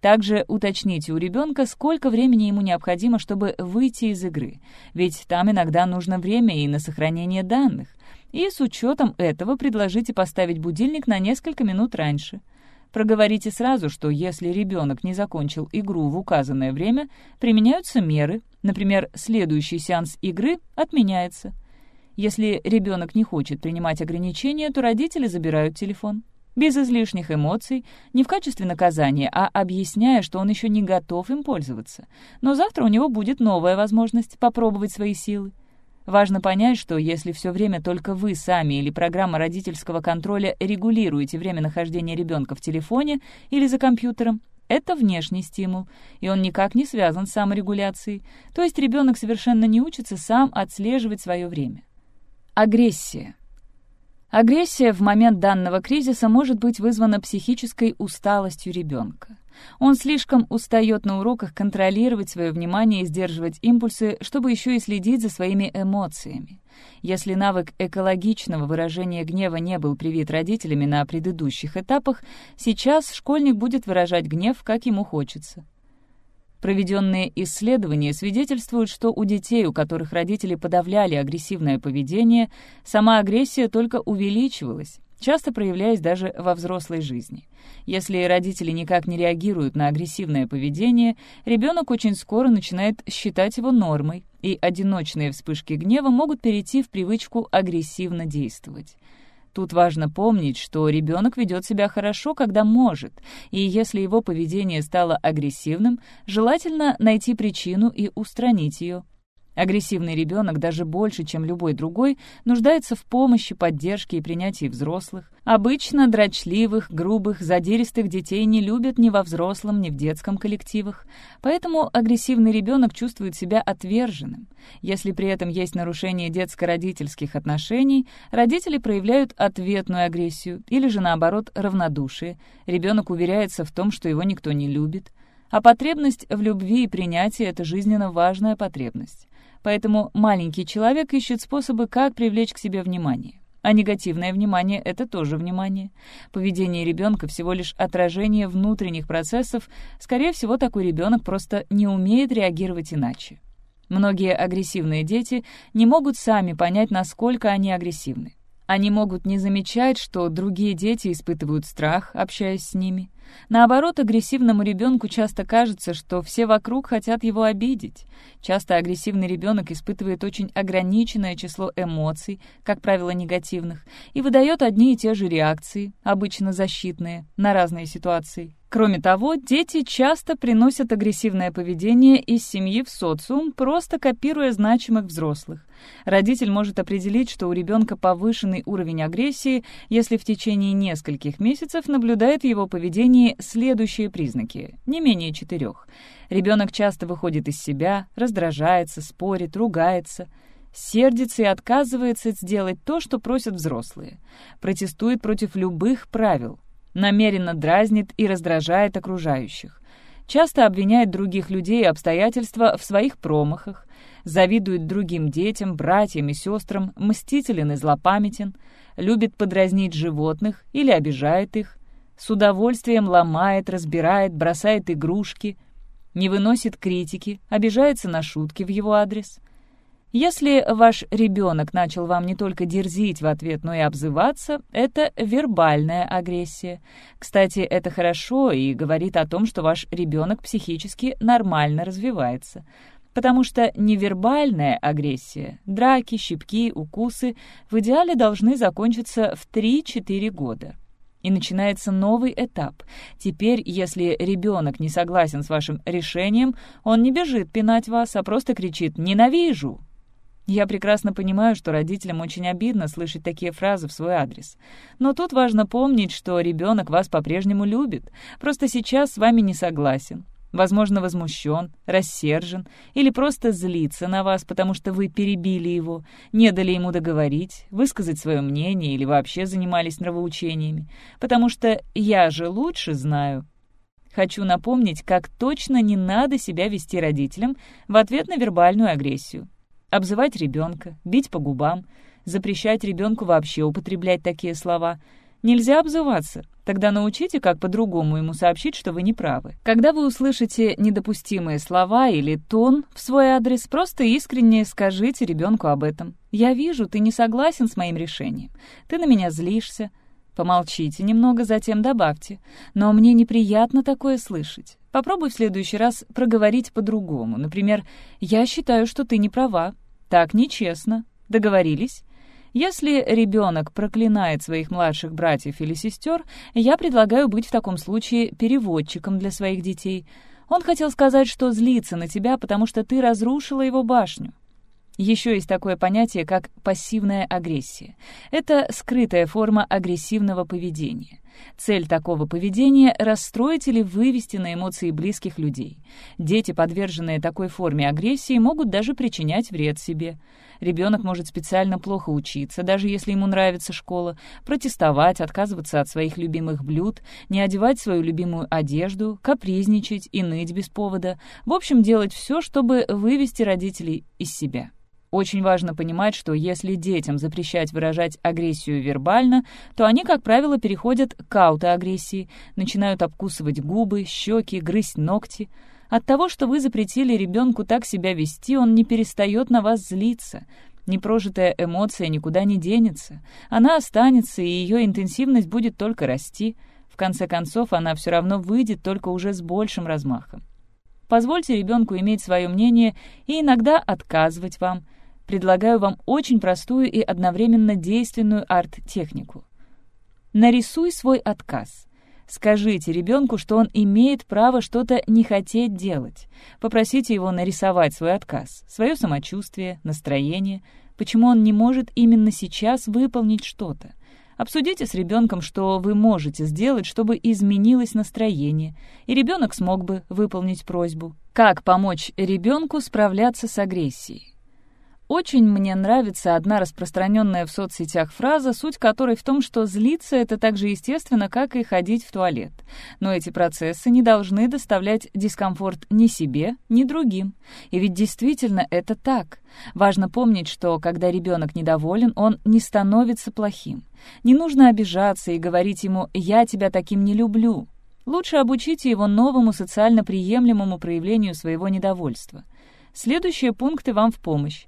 Также уточните у ребенка, сколько времени ему необходимо, чтобы выйти из игры, ведь там иногда нужно время и на сохранение данных. И с учетом этого предложите поставить будильник на несколько минут раньше — Проговорите сразу, что если ребенок не закончил игру в указанное время, применяются меры, например, следующий сеанс игры отменяется. Если ребенок не хочет принимать ограничения, то родители забирают телефон. Без излишних эмоций, не в качестве наказания, а объясняя, что он еще не готов им пользоваться. Но завтра у него будет новая возможность попробовать свои силы. Важно понять, что если все время только вы сами или программа родительского контроля регулируете время нахождения ребенка в телефоне или за компьютером, это внешний стимул, и он никак не связан с саморегуляцией, то есть ребенок совершенно не учится сам отслеживать свое время. Агрессия. Агрессия в момент данного кризиса может быть вызвана психической усталостью ребенка. Он слишком устает на уроках контролировать свое внимание и сдерживать импульсы, чтобы еще и следить за своими эмоциями. Если навык экологичного выражения гнева не был привит родителями на предыдущих этапах, сейчас школьник будет выражать гнев, как ему хочется. Проведенные исследования свидетельствуют, что у детей, у которых родители подавляли агрессивное поведение, сама агрессия только увеличивалась, часто проявляясь даже во взрослой жизни. Если родители никак не реагируют на агрессивное поведение, ребенок очень скоро начинает считать его нормой, и одиночные вспышки гнева могут перейти в привычку агрессивно действовать. Тут важно помнить, что ребенок ведет себя хорошо, когда может, и если его поведение стало агрессивным, желательно найти причину и устранить ее. Агрессивный ребенок, даже больше, чем любой другой, нуждается в помощи, поддержке и принятии взрослых. Обычно дрочливых, грубых, задиристых детей не любят ни во взрослом, ни в детском коллективах. Поэтому агрессивный ребенок чувствует себя отверженным. Если при этом есть нарушение детско-родительских отношений, родители проявляют ответную агрессию или же, наоборот, равнодушие. Ребенок уверяется в том, что его никто не любит. А потребность в любви и принятии — это жизненно важная потребность. Поэтому маленький человек ищет способы, как привлечь к себе внимание. А негативное внимание — это тоже внимание. Поведение ребенка всего лишь отражение внутренних процессов. Скорее всего, такой ребенок просто не умеет реагировать иначе. Многие агрессивные дети не могут сами понять, насколько они агрессивны. Они могут не замечать, что другие дети испытывают страх, общаясь с ними. Наоборот, агрессивному ребенку часто кажется, что все вокруг хотят его обидеть. Часто агрессивный ребенок испытывает очень ограниченное число эмоций, как правило, негативных, и выдает одни и те же реакции, обычно защитные, на разные ситуации. Кроме того, дети часто приносят агрессивное поведение из семьи в социум, просто копируя значимых взрослых. Родитель может определить, что у ребенка повышенный уровень агрессии, если в течение нескольких месяцев наблюдает его поведении следующие признаки, не менее четырех. Ребенок часто выходит из себя, раздражается, спорит, ругается – сердится и отказывается сделать то, что просят взрослые, протестует против любых правил, намеренно дразнит и раздражает окружающих, часто обвиняет других людей и обстоятельства в своих промахах, завидует другим детям, братьям и сестрам, мстителен и злопамятен, любит подразнить животных или обижает их, с удовольствием ломает, разбирает, бросает игрушки, не выносит критики, обижается на шутки в его адрес, если ваш ребенок начал вам не только дерзить в ответ, но и обзываться, это вербальная агрессия. Кстати, это хорошо и говорит о том, что ваш ребенок психически нормально развивается. Потому что невербальная агрессия, драки, щипки, укусы в идеале должны закончиться в 3-4 года. И начинается новый этап. Теперь, если ребенок не согласен с вашим решением, он не бежит пинать вас, а просто кричит «ненавижу», я прекрасно понимаю, что родителям очень обидно слышать такие фразы в свой адрес. Но тут важно помнить, что ребенок вас по-прежнему любит, просто сейчас с вами не согласен. Возможно, возмущен, рассержен или просто злится на вас, потому что вы перебили его, не дали ему договорить, высказать свое мнение или вообще занимались нравоучениями. Потому что я же лучше знаю. Хочу напомнить, как точно не надо себя вести родителям в ответ на вербальную агрессию. Обзывать ребенка, бить по губам, запрещать ребенку вообще употреблять такие слова. Нельзя обзываться. Тогда научите, как по-другому ему сообщить, что вы не правы. Когда вы услышите недопустимые слова или тон в свой адрес, просто искренне скажите ребенку об этом. «Я вижу, ты не согласен с моим решением. Ты на меня злишься. Помолчите немного, затем добавьте. Но мне неприятно такое слышать. Попробуй в следующий раз проговорить по-другому. Например, «Я считаю, что ты не права. Так нечестно. Договорились?» Если ребенок проклинает своих младших братьев или сестер, я предлагаю быть в таком случае переводчиком для своих детей. Он хотел сказать, что злится на тебя, потому что ты разрушила его башню. Еще есть такое понятие, как пассивная агрессия. Это скрытая форма агрессивного поведения. Цель такого поведения — расстроить или вывести на эмоции близких людей. Дети, подверженные такой форме агрессии, могут даже причинять вред себе. Ребенок может специально плохо учиться, даже если ему нравится школа, протестовать, отказываться от своих любимых блюд, не одевать свою любимую одежду, капризничать и ныть без повода. В общем, делать все, чтобы вывести родителей из себя. Очень важно понимать, что если детям запрещать выражать агрессию вербально, то они, как правило, переходят к аутоагрессии, начинают обкусывать губы, щеки, грызть ногти. От того, что вы запретили ребенку так себя вести, он не перестает на вас злиться. Непрожитая эмоция никуда не денется. Она останется, и ее интенсивность будет только расти. В конце концов, она все равно выйдет, только уже с большим размахом. Позвольте ребенку иметь свое мнение и иногда отказывать вам – предлагаю вам очень простую и одновременно действенную арт-технику. Нарисуй свой отказ. Скажите ребенку, что он имеет право что-то не хотеть делать. Попросите его нарисовать свой отказ, свое самочувствие, настроение, почему он не может именно сейчас выполнить что-то. Обсудите с ребенком, что вы можете сделать, чтобы изменилось настроение, и ребенок смог бы выполнить просьбу. Как помочь ребенку справляться с агрессией? Очень мне нравится одна распространенная в соцсетях фраза, суть которой в том, что злиться — это так же естественно, как и ходить в туалет. Но эти процессы не должны доставлять дискомфорт ни себе, ни другим. И ведь действительно это так. Важно помнить, что когда ребенок недоволен, он не становится плохим. Не нужно обижаться и говорить ему «я тебя таким не люблю». Лучше обучите его новому социально приемлемому проявлению своего недовольства. Следующие пункты вам в помощь.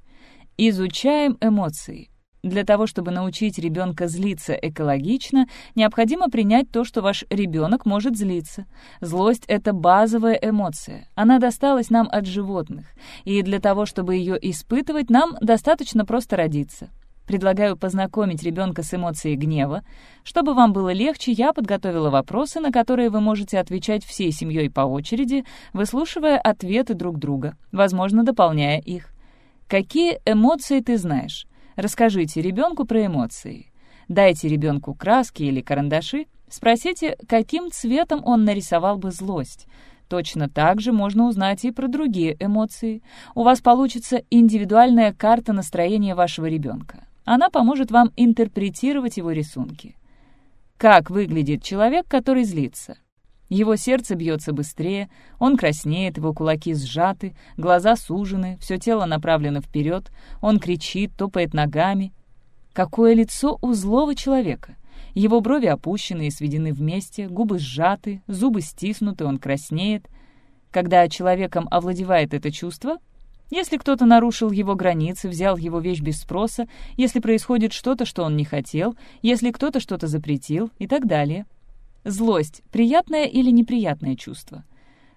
Изучаем эмоции. Для того, чтобы научить ребенка злиться экологично, необходимо принять то, что ваш ребенок может злиться. Злость — это базовая эмоция. Она досталась нам от животных. И для того, чтобы ее испытывать, нам достаточно просто родиться. Предлагаю познакомить ребенка с эмоцией гнева. Чтобы вам было легче, я подготовила вопросы, на которые вы можете отвечать всей семьей по очереди, выслушивая ответы друг друга, возможно, дополняя их. Какие эмоции ты знаешь? Расскажите ребенку про эмоции. Дайте ребенку краски или карандаши. Спросите, каким цветом он нарисовал бы злость. Точно так же можно узнать и про другие эмоции. У вас получится индивидуальная карта настроения вашего ребенка. Она поможет вам интерпретировать его рисунки. Как выглядит человек, который злится? Его сердце бьется быстрее, он краснеет, его кулаки сжаты, глаза сужены, все тело направлено вперед, он кричит, топает ногами. Какое лицо у злого человека! Его брови опущены и сведены вместе, губы сжаты, зубы стиснуты, он краснеет. Когда человеком овладевает это чувство, если кто-то нарушил его границы, взял его вещь без спроса, если происходит что-то, что он не хотел, если кто-то что-то запретил и так далее — Злость — приятное или неприятное чувство?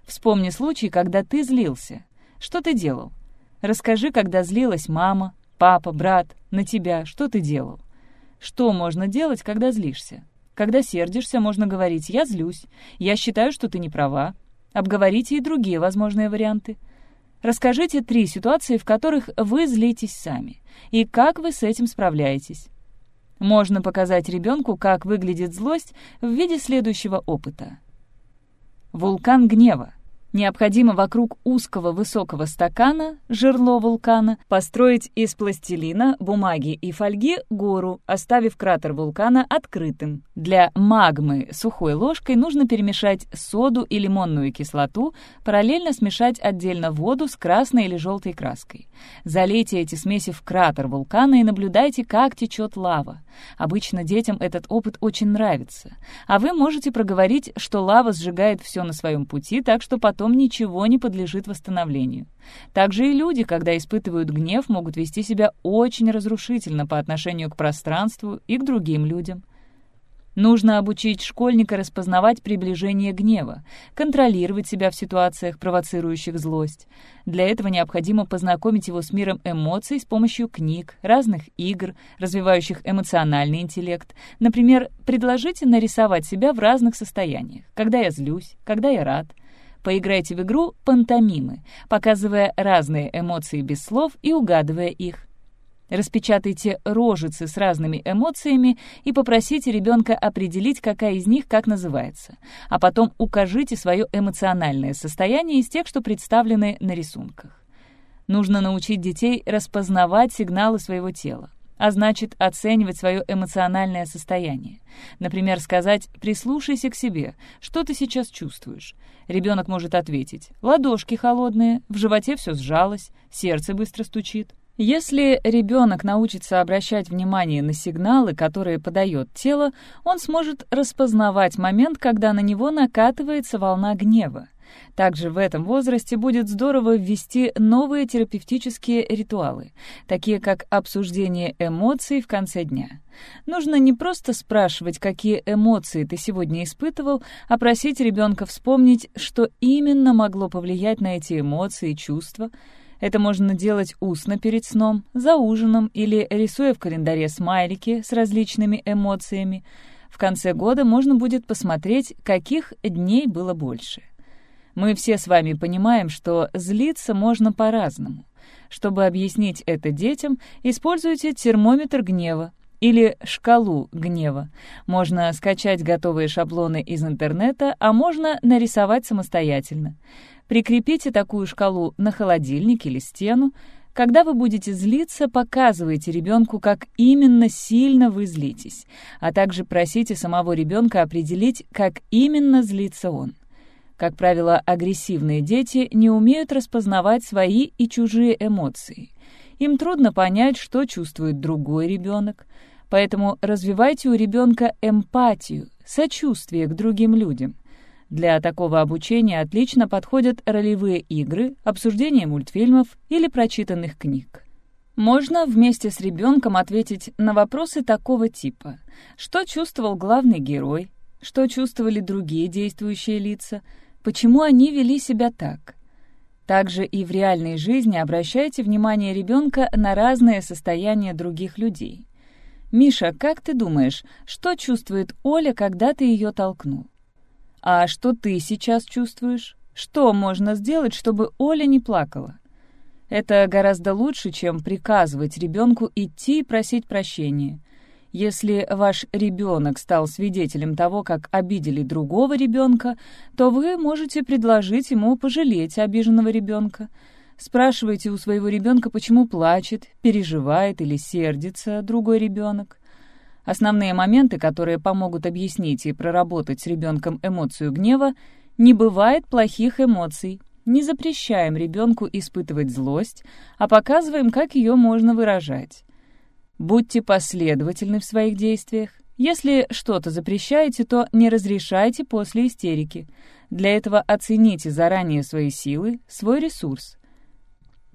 Вспомни случай, когда ты злился. Что ты делал? Расскажи, когда злилась мама, папа, брат, на тебя, что ты делал? Что можно делать, когда злишься? Когда сердишься, можно говорить «я злюсь», «я считаю, что ты не права». Обговорите и другие возможные варианты. Расскажите три ситуации, в которых вы злитесь сами, и как вы с этим справляетесь. Можно показать ребенку, как выглядит злость в виде следующего опыта. Вулкан гнева. Необходимо вокруг узкого высокого стакана, жерло вулкана, построить из пластилина, бумаги и фольги гору, оставив кратер вулкана открытым. Для магмы сухой ложкой нужно перемешать соду и лимонную кислоту, параллельно смешать отдельно воду с красной или желтой краской. Залейте эти смеси в кратер вулкана и наблюдайте, как течет лава. Обычно детям этот опыт очень нравится. А вы можете проговорить, что лава сжигает все на своем пути, так что потом ничего не подлежит восстановлению. Также и люди, когда испытывают гнев, могут вести себя очень разрушительно по отношению к пространству и к другим людям. Нужно обучить школьника распознавать приближение гнева, контролировать себя в ситуациях, провоцирующих злость. Для этого необходимо познакомить его с миром эмоций с помощью книг, разных игр, развивающих эмоциональный интеллект. Например, предложите нарисовать себя в разных состояниях, когда я злюсь, когда я рад. Поиграйте в игру «Пантомимы», показывая разные эмоции без слов и угадывая их. Распечатайте рожицы с разными эмоциями и попросите ребенка определить, какая из них как называется. А потом укажите свое эмоциональное состояние из тех, что представлены на рисунках. Нужно научить детей распознавать сигналы своего тела, а значит оценивать свое эмоциональное состояние. Например, сказать «прислушайся к себе, что ты сейчас чувствуешь?» Ребенок может ответить «ладошки холодные, в животе все сжалось, сердце быстро стучит». Если ребенок научится обращать внимание на сигналы, которые подает тело, он сможет распознавать момент, когда на него накатывается волна гнева. Также в этом возрасте будет здорово ввести новые терапевтические ритуалы, такие как обсуждение эмоций в конце дня. Нужно не просто спрашивать, какие эмоции ты сегодня испытывал, а просить ребенка вспомнить, что именно могло повлиять на эти эмоции и чувства, это можно делать устно перед сном, за ужином или рисуя в календаре смайлики с различными эмоциями. В конце года можно будет посмотреть, каких дней было больше. Мы все с вами понимаем, что злиться можно по-разному. Чтобы объяснить это детям, используйте термометр гнева или шкалу гнева. Можно скачать готовые шаблоны из интернета, а можно нарисовать самостоятельно. Прикрепите такую шкалу на холодильник или стену. Когда вы будете злиться, показывайте ребенку, как именно сильно вы злитесь, а также просите самого ребенка определить, как именно злится он. Как правило, агрессивные дети не умеют распознавать свои и чужие эмоции. Им трудно понять, что чувствует другой ребенок. Поэтому развивайте у ребенка эмпатию, сочувствие к другим людям. Для такого обучения отлично подходят ролевые игры, обсуждение мультфильмов или прочитанных книг. Можно вместе с ребенком ответить на вопросы такого типа. Что чувствовал главный герой? Что чувствовали другие действующие лица? Почему они вели себя так? Также и в реальной жизни обращайте внимание ребенка на разные состояния других людей. «Миша, как ты думаешь, что чувствует Оля, когда ты ее толкнул?» «А что ты сейчас чувствуешь? Что можно сделать, чтобы Оля не плакала?» Это гораздо лучше, чем приказывать ребенку идти и просить прощения. Если ваш ребенок стал свидетелем того, как обидели другого ребенка, то вы можете предложить ему пожалеть обиженного ребенка. Спрашивайте у своего ребенка, почему плачет, переживает или сердится другой ребенок. Основные моменты, которые помогут объяснить и проработать с ребенком эмоцию гнева, не бывает плохих эмоций. Не запрещаем ребенку испытывать злость, а показываем, как ее можно выражать. Будьте последовательны в своих действиях. Если что-то запрещаете, то не разрешайте после истерики. Для этого оцените заранее свои силы, свой ресурс.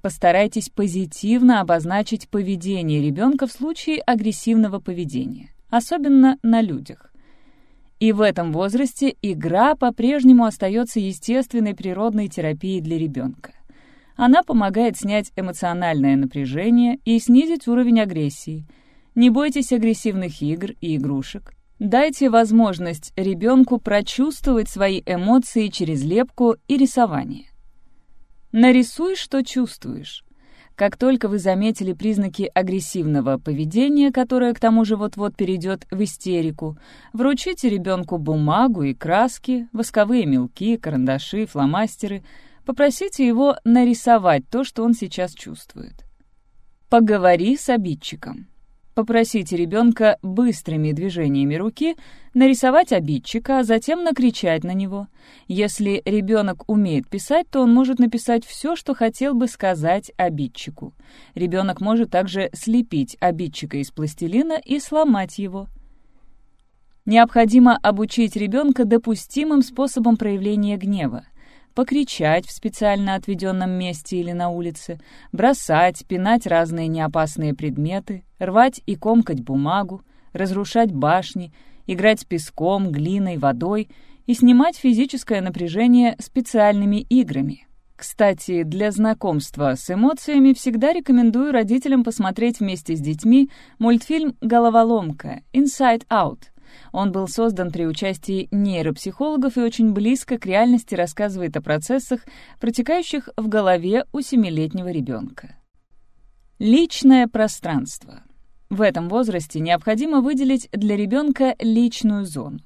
Постарайтесь позитивно обозначить поведение ребенка в случае агрессивного поведения, особенно на людях. И в этом возрасте игра по-прежнему остается естественной природной терапией для ребенка. Она помогает снять эмоциональное напряжение и снизить уровень агрессии. Не бойтесь агрессивных игр и игрушек. Дайте возможность ребенку прочувствовать свои эмоции через лепку и рисование. Нарисуй, что чувствуешь. Как только вы заметили признаки агрессивного поведения, которое к тому же вот-вот перейдет в истерику, вручите ребенку бумагу и краски, восковые мелки, карандаши, фломастеры. Попросите его нарисовать то, что он сейчас чувствует. Поговори с обидчиком. Попросите ребенка быстрыми движениями руки нарисовать обидчика, а затем накричать на него. Если ребенок умеет писать, то он может написать все, что хотел бы сказать обидчику. Ребенок может также слепить обидчика из пластилина и сломать его. Необходимо обучить ребенка допустимым способом проявления гнева — покричать в специально отведенном месте или на улице, бросать, пинать разные неопасные предметы, рвать и комкать бумагу, разрушать башни, играть с песком, глиной, водой и снимать физическое напряжение специальными играми. Кстати, для знакомства с эмоциями всегда рекомендую родителям посмотреть вместе с детьми мультфильм «Головоломка» «Inside Out», он был создан при участии нейропсихологов и очень близко к реальности рассказывает о процессах, протекающих в голове у семилетнего ребенка. Личное пространство. В этом возрасте необходимо выделить для ребенка личную зону.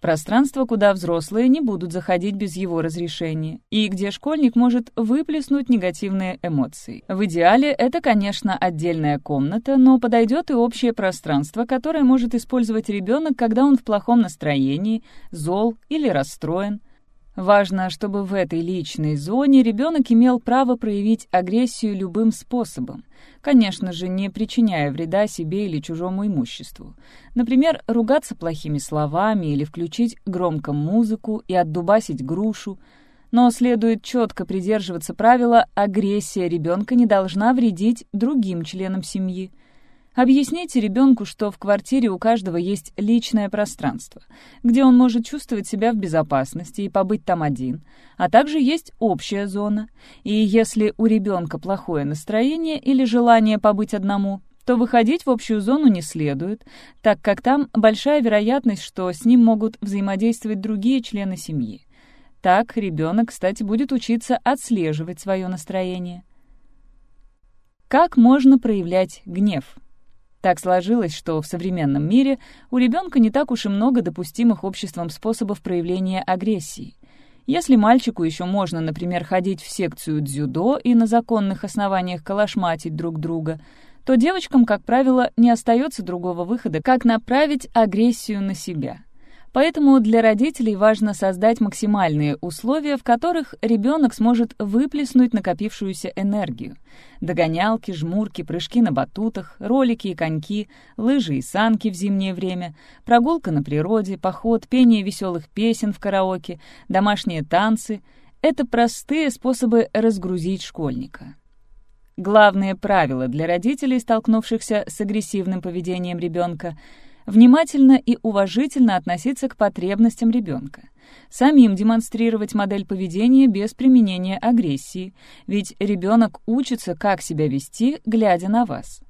Пространство, куда взрослые не будут заходить без его разрешения, и где школьник может выплеснуть негативные эмоции. В идеале это, конечно, отдельная комната, но подойдет и общее пространство, которое может использовать ребенок, когда он в плохом настроении, зол или расстроен. Важно, чтобы в этой личной зоне ребенок имел право проявить агрессию любым способом, конечно же, не причиняя вреда себе или чужому имуществу. Например, ругаться плохими словами или включить громко музыку и отдубасить грушу. Но следует четко придерживаться правила «агрессия ребенка не должна вредить другим членам семьи». Объясните ребенку, что в квартире у каждого есть личное пространство, где он может чувствовать себя в безопасности и побыть там один, а также есть общая зона. И если у ребенка плохое настроение или желание побыть одному, то выходить в общую зону не следует, так как там большая вероятность, что с ним могут взаимодействовать другие члены семьи. Так ребенок, кстати, будет учиться отслеживать свое настроение. Как можно проявлять гнев? Так сложилось, что в современном мире у ребенка не так уж и много допустимых обществом способов проявления агрессии. Если мальчику еще можно, например, ходить в секцию дзюдо и на законных основаниях калашматить друг друга, то девочкам, как правило, не остается другого выхода, как направить агрессию на себя — Поэтому для родителей важно создать максимальные условия, в которых ребенок сможет выплеснуть накопившуюся энергию. Догонялки, жмурки, прыжки на батутах, ролики и коньки, лыжи и санки в зимнее время, прогулка на природе, поход, пение веселых песен в караоке, домашние танцы — это простые способы разгрузить школьника. Главные правила для родителей, столкнувшихся с агрессивным поведением ребенка — внимательно и уважительно относиться к потребностям ребенка. Самим демонстрировать модель поведения без применения агрессии, ведь ребенок учится, как себя вести, глядя на вас.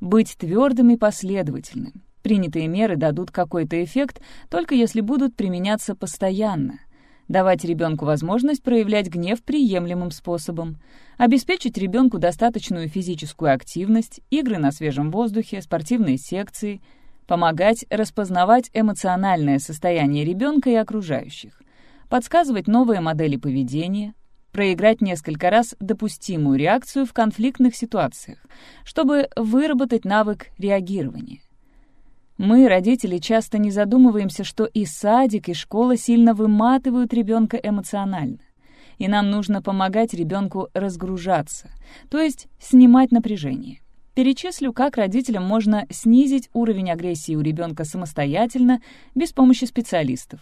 Быть твердым и последовательным. Принятые меры дадут какой-то эффект, только если будут применяться постоянно. Давать ребенку возможность проявлять гнев приемлемым способом. Обеспечить ребенку достаточную физическую активность, игры на свежем воздухе, спортивные секции – помогать распознавать эмоциональное состояние ребенка и окружающих, подсказывать новые модели поведения, проиграть несколько раз допустимую реакцию в конфликтных ситуациях, чтобы выработать навык реагирования. Мы, родители, часто не задумываемся, что и садик, и школа сильно выматывают ребенка эмоционально. И нам нужно помогать ребенку разгружаться, то есть снимать напряжение. Перечислю, как родителям можно снизить уровень агрессии у ребенка самостоятельно, без помощи специалистов.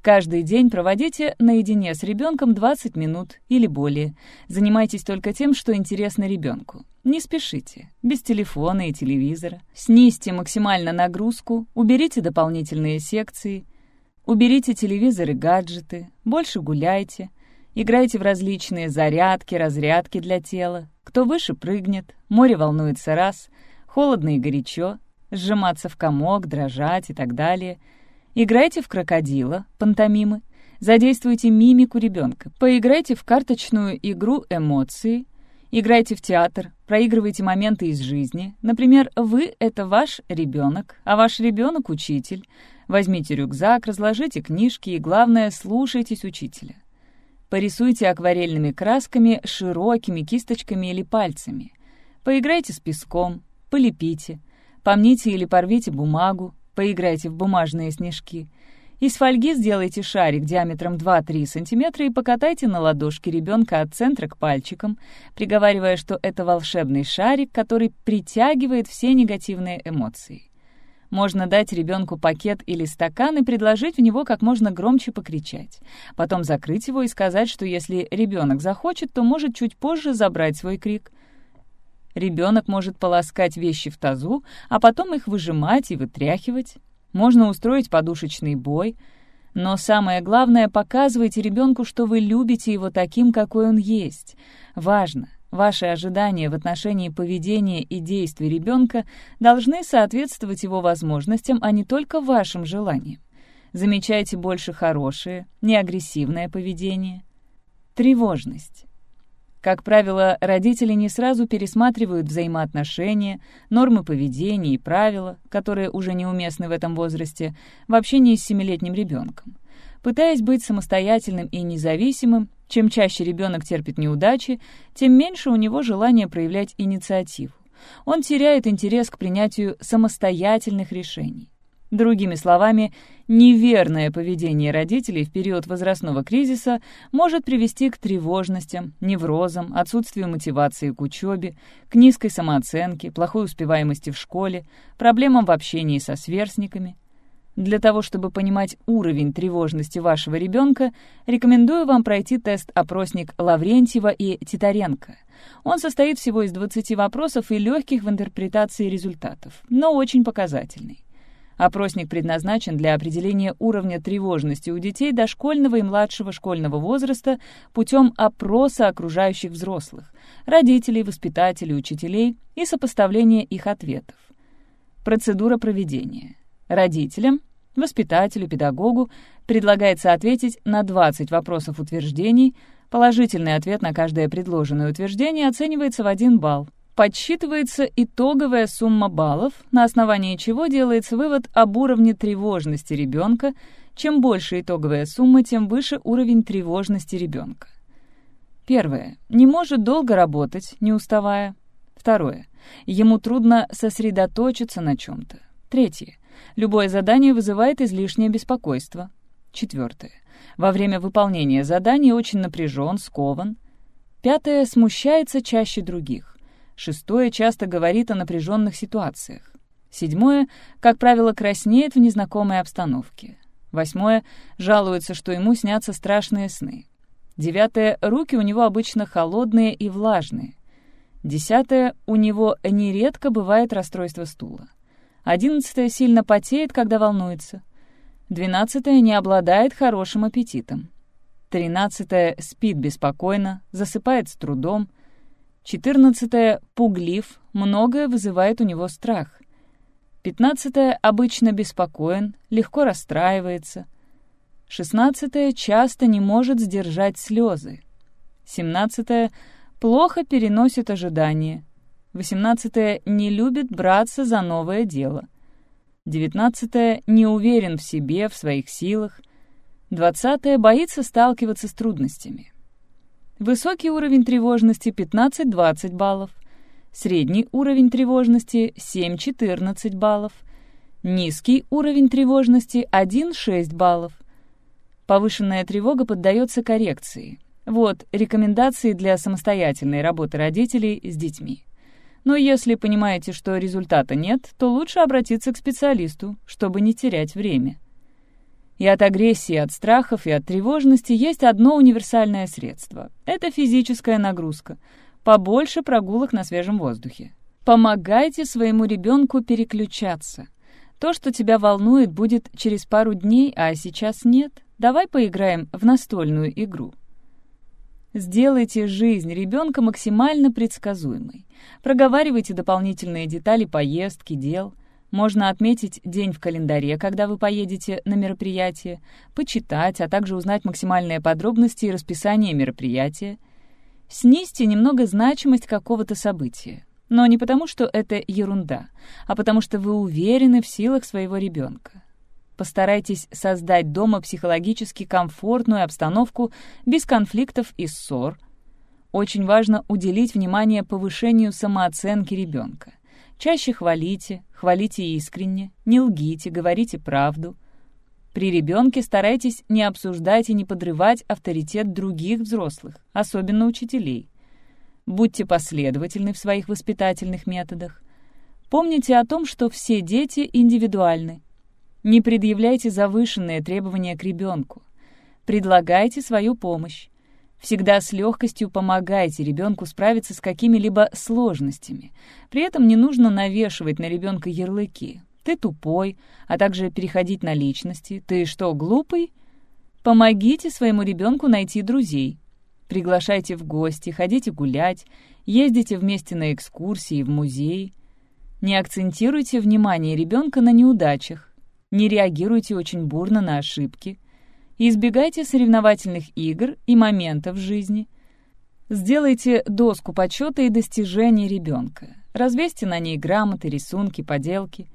Каждый день проводите наедине с ребенком 20 минут или более. Занимайтесь только тем, что интересно ребенку. Не спешите, без телефона и телевизора. Снизьте максимально нагрузку, уберите дополнительные секции, уберите телевизор и гаджеты, больше гуляйте, играйте в различные зарядки, разрядки для тела, кто выше прыгнет, море волнуется раз, холодно и горячо, сжиматься в комок, дрожать и так далее. Играйте в крокодила, пантомимы, задействуйте мимику ребенка, поиграйте в карточную игру эмоции, играйте в театр, проигрывайте моменты из жизни. Например, вы — это ваш ребенок, а ваш ребенок — учитель. Возьмите рюкзак, разложите книжки и, главное, слушайтесь учителя. Порисуйте акварельными красками, широкими кисточками или пальцами. Поиграйте с песком, полепите, помните или порвите бумагу, поиграйте в бумажные снежки. Из фольги сделайте шарик диаметром 2-3 см и покатайте на ладошке ребенка от центра к пальчикам, приговаривая, что это волшебный шарик, который притягивает все негативные эмоции. Можно дать ребенку пакет или стакан и предложить в него как можно громче покричать. Потом закрыть его и сказать, что если ребенок захочет, то может чуть позже забрать свой крик. Ребенок может полоскать вещи в тазу, а потом их выжимать и вытряхивать. Можно устроить подушечный бой. Но самое главное, показывайте ребенку, что вы любите его таким, какой он есть. Важно. Ваши ожидания в отношении поведения и действий ребенка должны соответствовать его возможностям, а не только вашим желаниям. Замечайте больше хорошее, неагрессивное поведение. Тревожность. Как правило, родители не сразу пересматривают взаимоотношения, нормы поведения и правила, которые уже неуместны в этом возрасте, в общении с семилетним ребенком. Пытаясь быть самостоятельным и независимым, чем чаще ребенок терпит неудачи, тем меньше у него желания проявлять инициативу. Он теряет интерес к принятию самостоятельных решений. Другими словами, неверное поведение родителей в период возрастного кризиса может привести к тревожностям, неврозам, отсутствию мотивации к учебе, к низкой самооценке, плохой успеваемости в школе, проблемам в общении со сверстниками, для того, чтобы понимать уровень тревожности вашего ребенка, рекомендую вам пройти тест-опросник Лаврентьева и Титаренко. Он состоит всего из 20 вопросов и легких в интерпретации результатов, но очень показательный. Опросник предназначен для определения уровня тревожности у детей дошкольного и младшего школьного возраста путем опроса окружающих взрослых, родителей, воспитателей, учителей и сопоставления их ответов. Процедура проведения. Родителям, воспитателю, педагогу предлагается ответить на 20 вопросов утверждений. Положительный ответ на каждое предложенное утверждение оценивается в 1 балл. Подсчитывается итоговая сумма баллов, на основании чего делается вывод об уровне тревожности ребенка. Чем больше итоговая сумма, тем выше уровень тревожности ребенка. Первое. Не может долго работать, не уставая. Второе. Ему трудно сосредоточиться на чем-то. Третье. Любое задание вызывает излишнее беспокойство. Четвертое. Во время выполнения задания очень напряжен, скован. Пятое. Смущается чаще других. Шестое. Часто говорит о напряженных ситуациях. Седьмое. Как правило, краснеет в незнакомой обстановке. Восьмое. Жалуется, что ему снятся страшные сны. Девятое. Руки у него обычно холодные и влажные. Десятое — у него нередко бывает расстройство стула. Одиннадцатое — сильно потеет, когда волнуется. Двенадцатое — не обладает хорошим аппетитом. Тринадцатое — спит беспокойно, засыпает с трудом. Четырнадцатое — пуглив, многое вызывает у него страх. Пятнадцатое — обычно беспокоен, легко расстраивается. Шестнадцатое — часто не может сдержать слезы. Семнадцатое — плохо переносит ожидания. Восемнадцатое — не любит браться за новое дело. Девятнадцатое — не уверен в себе, в своих силах. Двадцатое — боится сталкиваться с трудностями. Высокий уровень тревожности 15-20 баллов. Средний уровень тревожности 7-14 баллов. Низкий уровень тревожности 1-6 баллов. Повышенная тревога поддается коррекции. Вот рекомендации для самостоятельной работы родителей с детьми. Но если понимаете, что результата нет, то лучше обратиться к специалисту, чтобы не терять время. И от агрессии, от страхов и от тревожности есть одно универсальное средство. Это физическая нагрузка. Побольше прогулок на свежем воздухе. Помогайте своему ребенку переключаться. То, что тебя волнует, будет через пару дней, а сейчас нет. Давай поиграем в настольную игру. Сделайте жизнь ребенка максимально предсказуемой. Проговаривайте дополнительные детали поездки, дел – можно отметить день в календаре, когда вы поедете на мероприятие, почитать, а также узнать максимальные подробности и расписание мероприятия. Снизьте немного значимость какого-то события. Но не потому, что это ерунда, а потому что вы уверены в силах своего ребенка. Постарайтесь создать дома психологически комфортную обстановку без конфликтов и ссор. Очень важно уделить внимание повышению самооценки ребенка. Чаще хвалите, хвалите искренне, не лгите, говорите правду. При ребенке старайтесь не обсуждать и не подрывать авторитет других взрослых, особенно учителей. Будьте последовательны в своих воспитательных методах. Помните о том, что все дети индивидуальны. Не предъявляйте завышенные требования к ребенку. Предлагайте свою помощь. Всегда с легкостью помогайте ребенку справиться с какими-либо сложностями. При этом не нужно навешивать на ребенка ярлыки. «Ты тупой», а также переходить на личности. «Ты что, глупый?» Помогите своему ребенку найти друзей. Приглашайте в гости, ходите гулять, ездите вместе на экскурсии, в музей. Не акцентируйте внимание ребенка на неудачах. Не реагируйте очень бурно на ошибки. Избегайте соревновательных игр и моментов в жизни. Сделайте доску почета и достижений ребенка. Развесьте на ней грамоты, рисунки, поделки.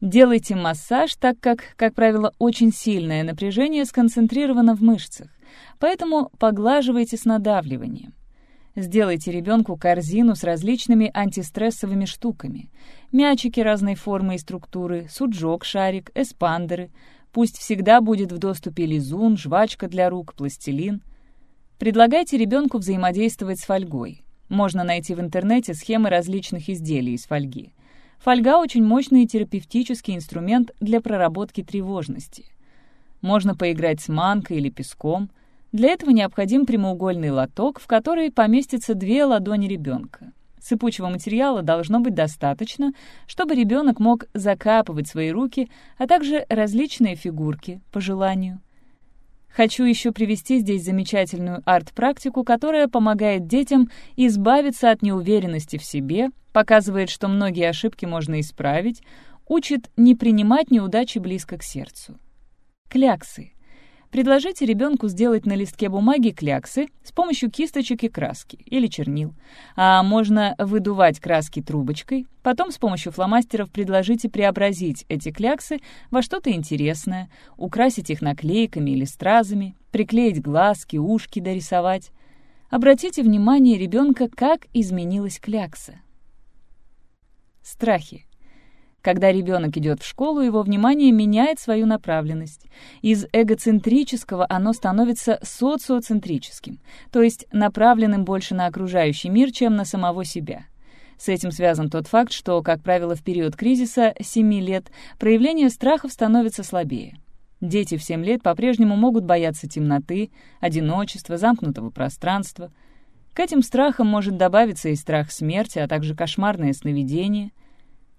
Делайте массаж, так как, как правило, очень сильное напряжение сконцентрировано в мышцах, поэтому поглаживайте с надавливанием. Сделайте ребенку корзину с различными антистрессовыми штуками. Мячики разной формы и структуры, суджок, шарик, эспандеры — Пусть всегда будет в доступе лизун, жвачка для рук, пластилин. Предлагайте ребенку взаимодействовать с фольгой. Можно найти в интернете схемы различных изделий из фольги. Фольга — очень мощный терапевтический инструмент для проработки тревожности. Можно поиграть с манкой или песком. Для этого необходим прямоугольный лоток, в который поместятся две ладони ребенка. Сыпучего материала должно быть достаточно, чтобы ребенок мог закапывать свои руки, а также различные фигурки, по желанию. Хочу еще привести здесь замечательную арт-практику, которая помогает детям избавиться от неуверенности в себе, показывает, что многие ошибки можно исправить, учит не принимать неудачи близко к сердцу. Кляксы — Предложите ребенку сделать на листке бумаги кляксы с помощью кисточек и краски или чернил. А можно выдувать краски трубочкой. Потом с помощью фломастеров предложите преобразить эти кляксы во что-то интересное, украсить их наклейками или стразами, приклеить глазки, ушки дорисовать. Обратите внимание ребенка, как изменилась клякса. Страхи. Когда ребенок идет в школу, его внимание меняет свою направленность. Из эгоцентрического оно становится социоцентрическим, то есть направленным больше на окружающий мир, чем на самого себя. С этим связан тот факт, что, как правило, в период кризиса 7 лет проявление страхов становится слабее. Дети в 7 лет по-прежнему могут бояться темноты, одиночества, замкнутого пространства. К этим страхам может добавиться и страх смерти, а также кошмарное сновидение.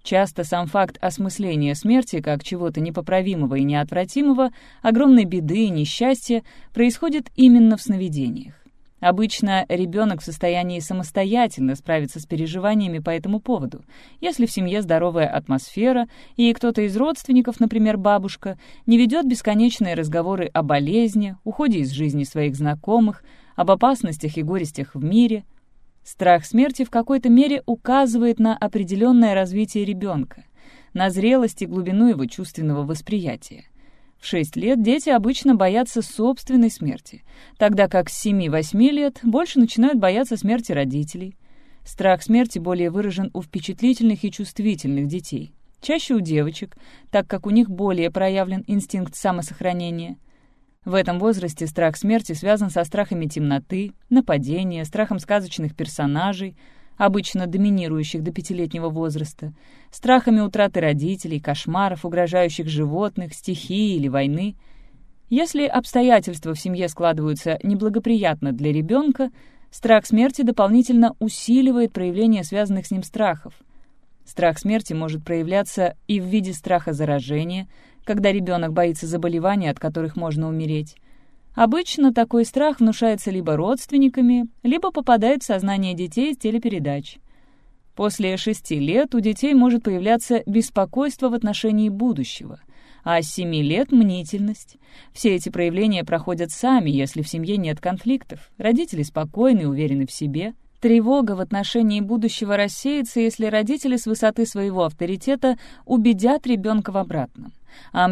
Часто сам факт осмысления смерти как чего-то непоправимого и неотвратимого, огромной беды и несчастья происходит именно в сновидениях. Обычно ребенок в состоянии самостоятельно справиться с переживаниями по этому поводу, если в семье здоровая атмосфера, и кто-то из родственников, например, бабушка, не ведет бесконечные разговоры о болезни, уходе из жизни своих знакомых, об опасностях и горестях в мире. Страх смерти в какой-то мере указывает на определенное развитие ребенка, на зрелость и глубину его чувственного восприятия. В 6 лет дети обычно боятся собственной смерти, тогда как с 7-8 лет больше начинают бояться смерти родителей. Страх смерти более выражен у впечатлительных и чувствительных детей, чаще у девочек, так как у них более проявлен инстинкт самосохранения. В этом возрасте страх смерти связан со страхами темноты, нападения, страхом сказочных персонажей — обычно доминирующих до пятилетнего возраста, страхами утраты родителей, кошмаров, угрожающих животных, стихии или войны. Если обстоятельства в семье складываются неблагоприятно для ребенка, страх смерти дополнительно усиливает проявление связанных с ним страхов. Страх смерти может проявляться и в виде страха заражения, когда ребенок боится заболеваний, от которых можно умереть, Обычно такой страх внушается либо родственниками, либо попадает в сознание детей из телепередач. После шести лет у детей может появляться беспокойство в отношении будущего, а с семи лет — мнительность. Все эти проявления проходят сами, если в семье нет конфликтов, родители спокойны и уверены в себе. Тревога в отношении будущего рассеется, если родители с высоты своего авторитета убедят ребенка в обратном. А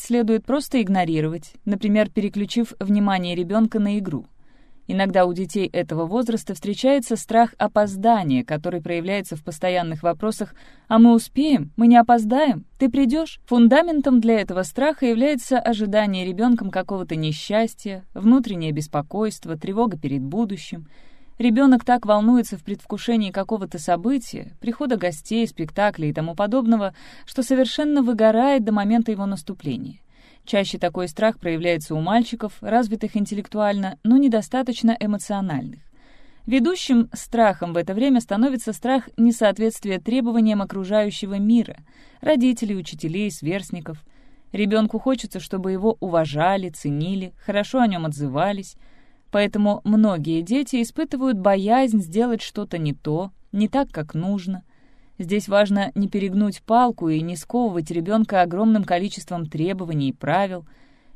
следует просто игнорировать, например, переключив внимание ребенка на игру. Иногда у детей этого возраста встречается страх опоздания, который проявляется в постоянных вопросах «А мы успеем? Мы не опоздаем? Ты придешь?» Фундаментом для этого страха является ожидание ребенком какого-то несчастья, внутреннее беспокойство, тревога перед будущим — Ребенок так волнуется в предвкушении какого-то события, прихода гостей, спектаклей и тому подобного, что совершенно выгорает до момента его наступления. Чаще такой страх проявляется у мальчиков, развитых интеллектуально, но недостаточно эмоциональных. Ведущим страхом в это время становится страх несоответствия требованиям окружающего мира, родителей, учителей, сверстников. Ребенку хочется, чтобы его уважали, ценили, хорошо о нем отзывались, Поэтому многие дети испытывают боязнь сделать что-то не то, не так, как нужно. Здесь важно не перегнуть палку и не сковывать ребенка огромным количеством требований и правил.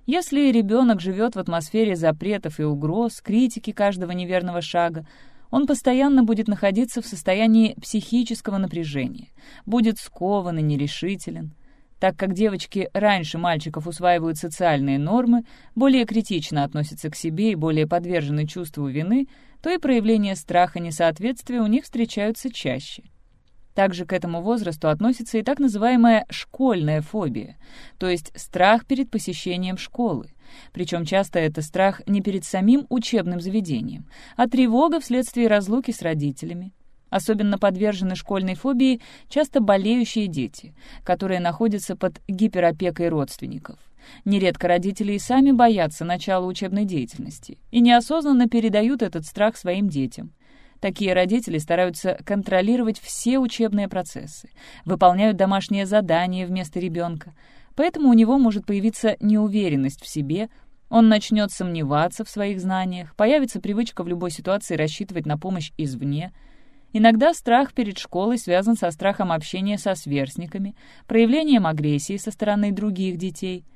Если ребенок живет в атмосфере запретов и угроз, критики каждого неверного шага, он постоянно будет находиться в состоянии психического напряжения, будет скован и нерешителен. Так как девочки раньше мальчиков усваивают социальные нормы, более критично относятся к себе и более подвержены чувству вины, то и проявления страха несоответствия у них встречаются чаще. Также к этому возрасту относится и так называемая школьная фобия, то есть страх перед посещением школы. Причем часто это страх не перед самим учебным заведением, а тревога вследствие разлуки с родителями, Особенно подвержены школьной фобии часто болеющие дети, которые находятся под гиперопекой родственников. Нередко родители и сами боятся начала учебной деятельности и неосознанно передают этот страх своим детям. Такие родители стараются контролировать все учебные процессы, выполняют домашние задания вместо ребенка, поэтому у него может появиться неуверенность в себе, он начнет сомневаться в своих знаниях, появится привычка в любой ситуации рассчитывать на помощь извне – Иногда страх перед школой связан со страхом общения со сверстниками, проявлением агрессии со стороны других детей.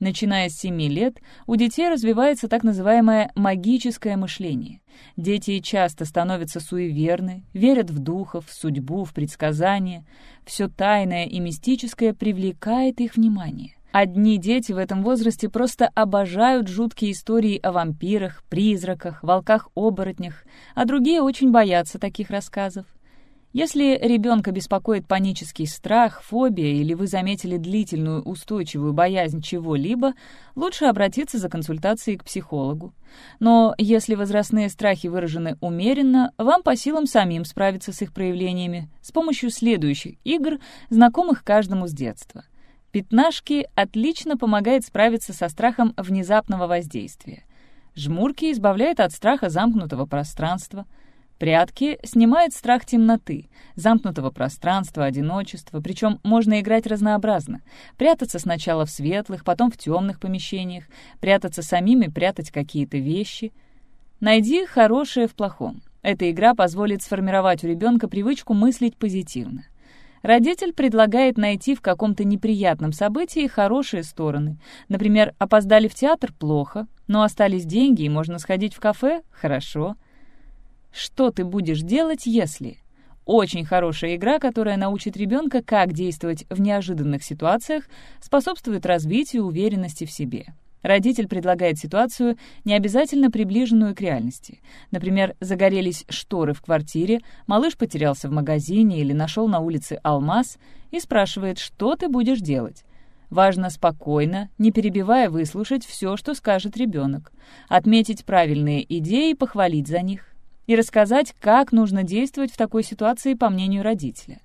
Начиная с 7 лет у детей развивается так называемое магическое мышление. Дети часто становятся суеверны, верят в духов, в судьбу, в предсказания. Все тайное и мистическое привлекает их внимание. Одни дети в этом возрасте просто обожают жуткие истории о вампирах, призраках, волках-оборотнях, а другие очень боятся таких рассказов. Если ребенка беспокоит панический страх, фобия или вы заметили длительную устойчивую боязнь чего-либо, лучше обратиться за консультацией к психологу. Но если возрастные страхи выражены умеренно, вам по силам самим справиться с их проявлениями с помощью следующих игр, знакомых каждому с детства — Пятнашки отлично помогает справиться со страхом внезапного воздействия. Жмурки избавляет от страха замкнутого пространства. Прятки снимает страх темноты, замкнутого пространства, одиночества, причем можно играть разнообразно. Прятаться сначала в светлых, потом в темных помещениях, прятаться самим и прятать какие-то вещи. Найди хорошее в плохом. Эта игра позволит сформировать у ребенка привычку мыслить позитивно. Родитель предлагает найти в каком-то неприятном событии хорошие стороны. Например, опоздали в театр – плохо, но остались деньги и можно сходить в кафе – хорошо. Что ты будешь делать, если... Очень хорошая игра, которая научит ребенка, как действовать в неожиданных ситуациях, способствует развитию уверенности в себе. Родитель предлагает ситуацию, не обязательно приближенную к реальности. Например, загорелись шторы в квартире, малыш потерялся в магазине или нашел на улице алмаз и спрашивает, что ты будешь делать. Важно спокойно, не перебивая, выслушать все, что скажет ребенок, отметить правильные идеи и похвалить за них, и рассказать, как нужно действовать в такой ситуации по мнению родителя.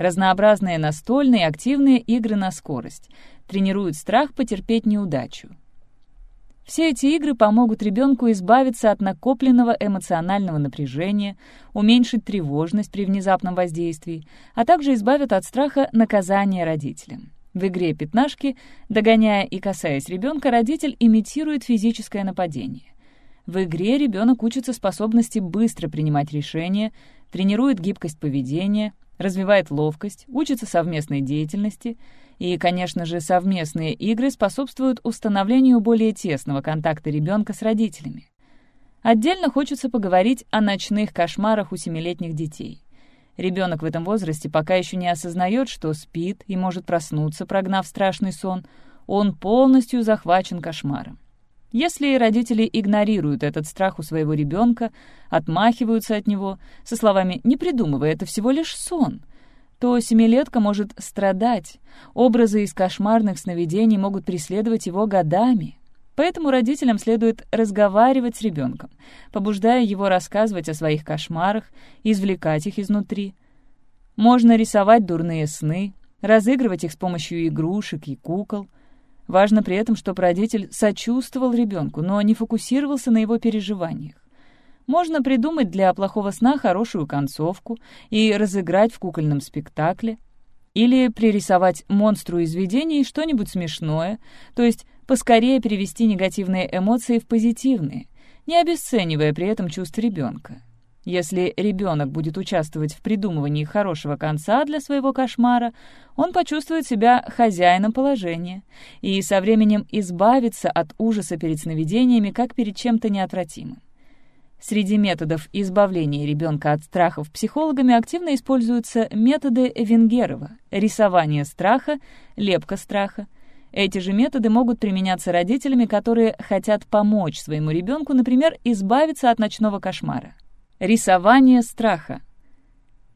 Разнообразные настольные активные игры на скорость тренируют страх потерпеть неудачу. Все эти игры помогут ребенку избавиться от накопленного эмоционального напряжения, уменьшить тревожность при внезапном воздействии, а также избавят от страха наказания родителям. В игре «Пятнашки», догоняя и касаясь ребенка, родитель имитирует физическое нападение. В игре ребенок учится способности быстро принимать решения, тренирует гибкость поведения, развивает ловкость, учится совместной деятельности, и, конечно же, совместные игры способствуют установлению более тесного контакта ребенка с родителями. Отдельно хочется поговорить о ночных кошмарах у семилетних детей. Ребенок в этом возрасте пока еще не осознает, что спит и может проснуться, прогнав страшный сон. Он полностью захвачен кошмаром. Если родители игнорируют этот страх у своего ребенка, отмахиваются от него со словами «не придумывай, это всего лишь сон», то семилетка может страдать. Образы из кошмарных сновидений могут преследовать его годами. Поэтому родителям следует разговаривать с ребенком, побуждая его рассказывать о своих кошмарах, извлекать их изнутри. Можно рисовать дурные сны, разыгрывать их с помощью игрушек и кукол — Важно при этом, чтобы родитель сочувствовал ребенку, но не фокусировался на его переживаниях. Можно придумать для плохого сна хорошую концовку и разыграть в кукольном спектакле. Или пририсовать монстру из видений что-нибудь смешное, то есть поскорее перевести негативные эмоции в позитивные, не обесценивая при этом чувства ребенка. Если ребенок будет участвовать в придумывании хорошего конца для своего кошмара, он почувствует себя хозяином положения и со временем избавится от ужаса перед сновидениями, как перед чем-то неотвратимым. Среди методов избавления ребенка от страхов психологами активно используются методы Венгерова — рисование страха, лепка страха. Эти же методы могут применяться родителями, которые хотят помочь своему ребенку, например, избавиться от ночного кошмара. Рисование страха.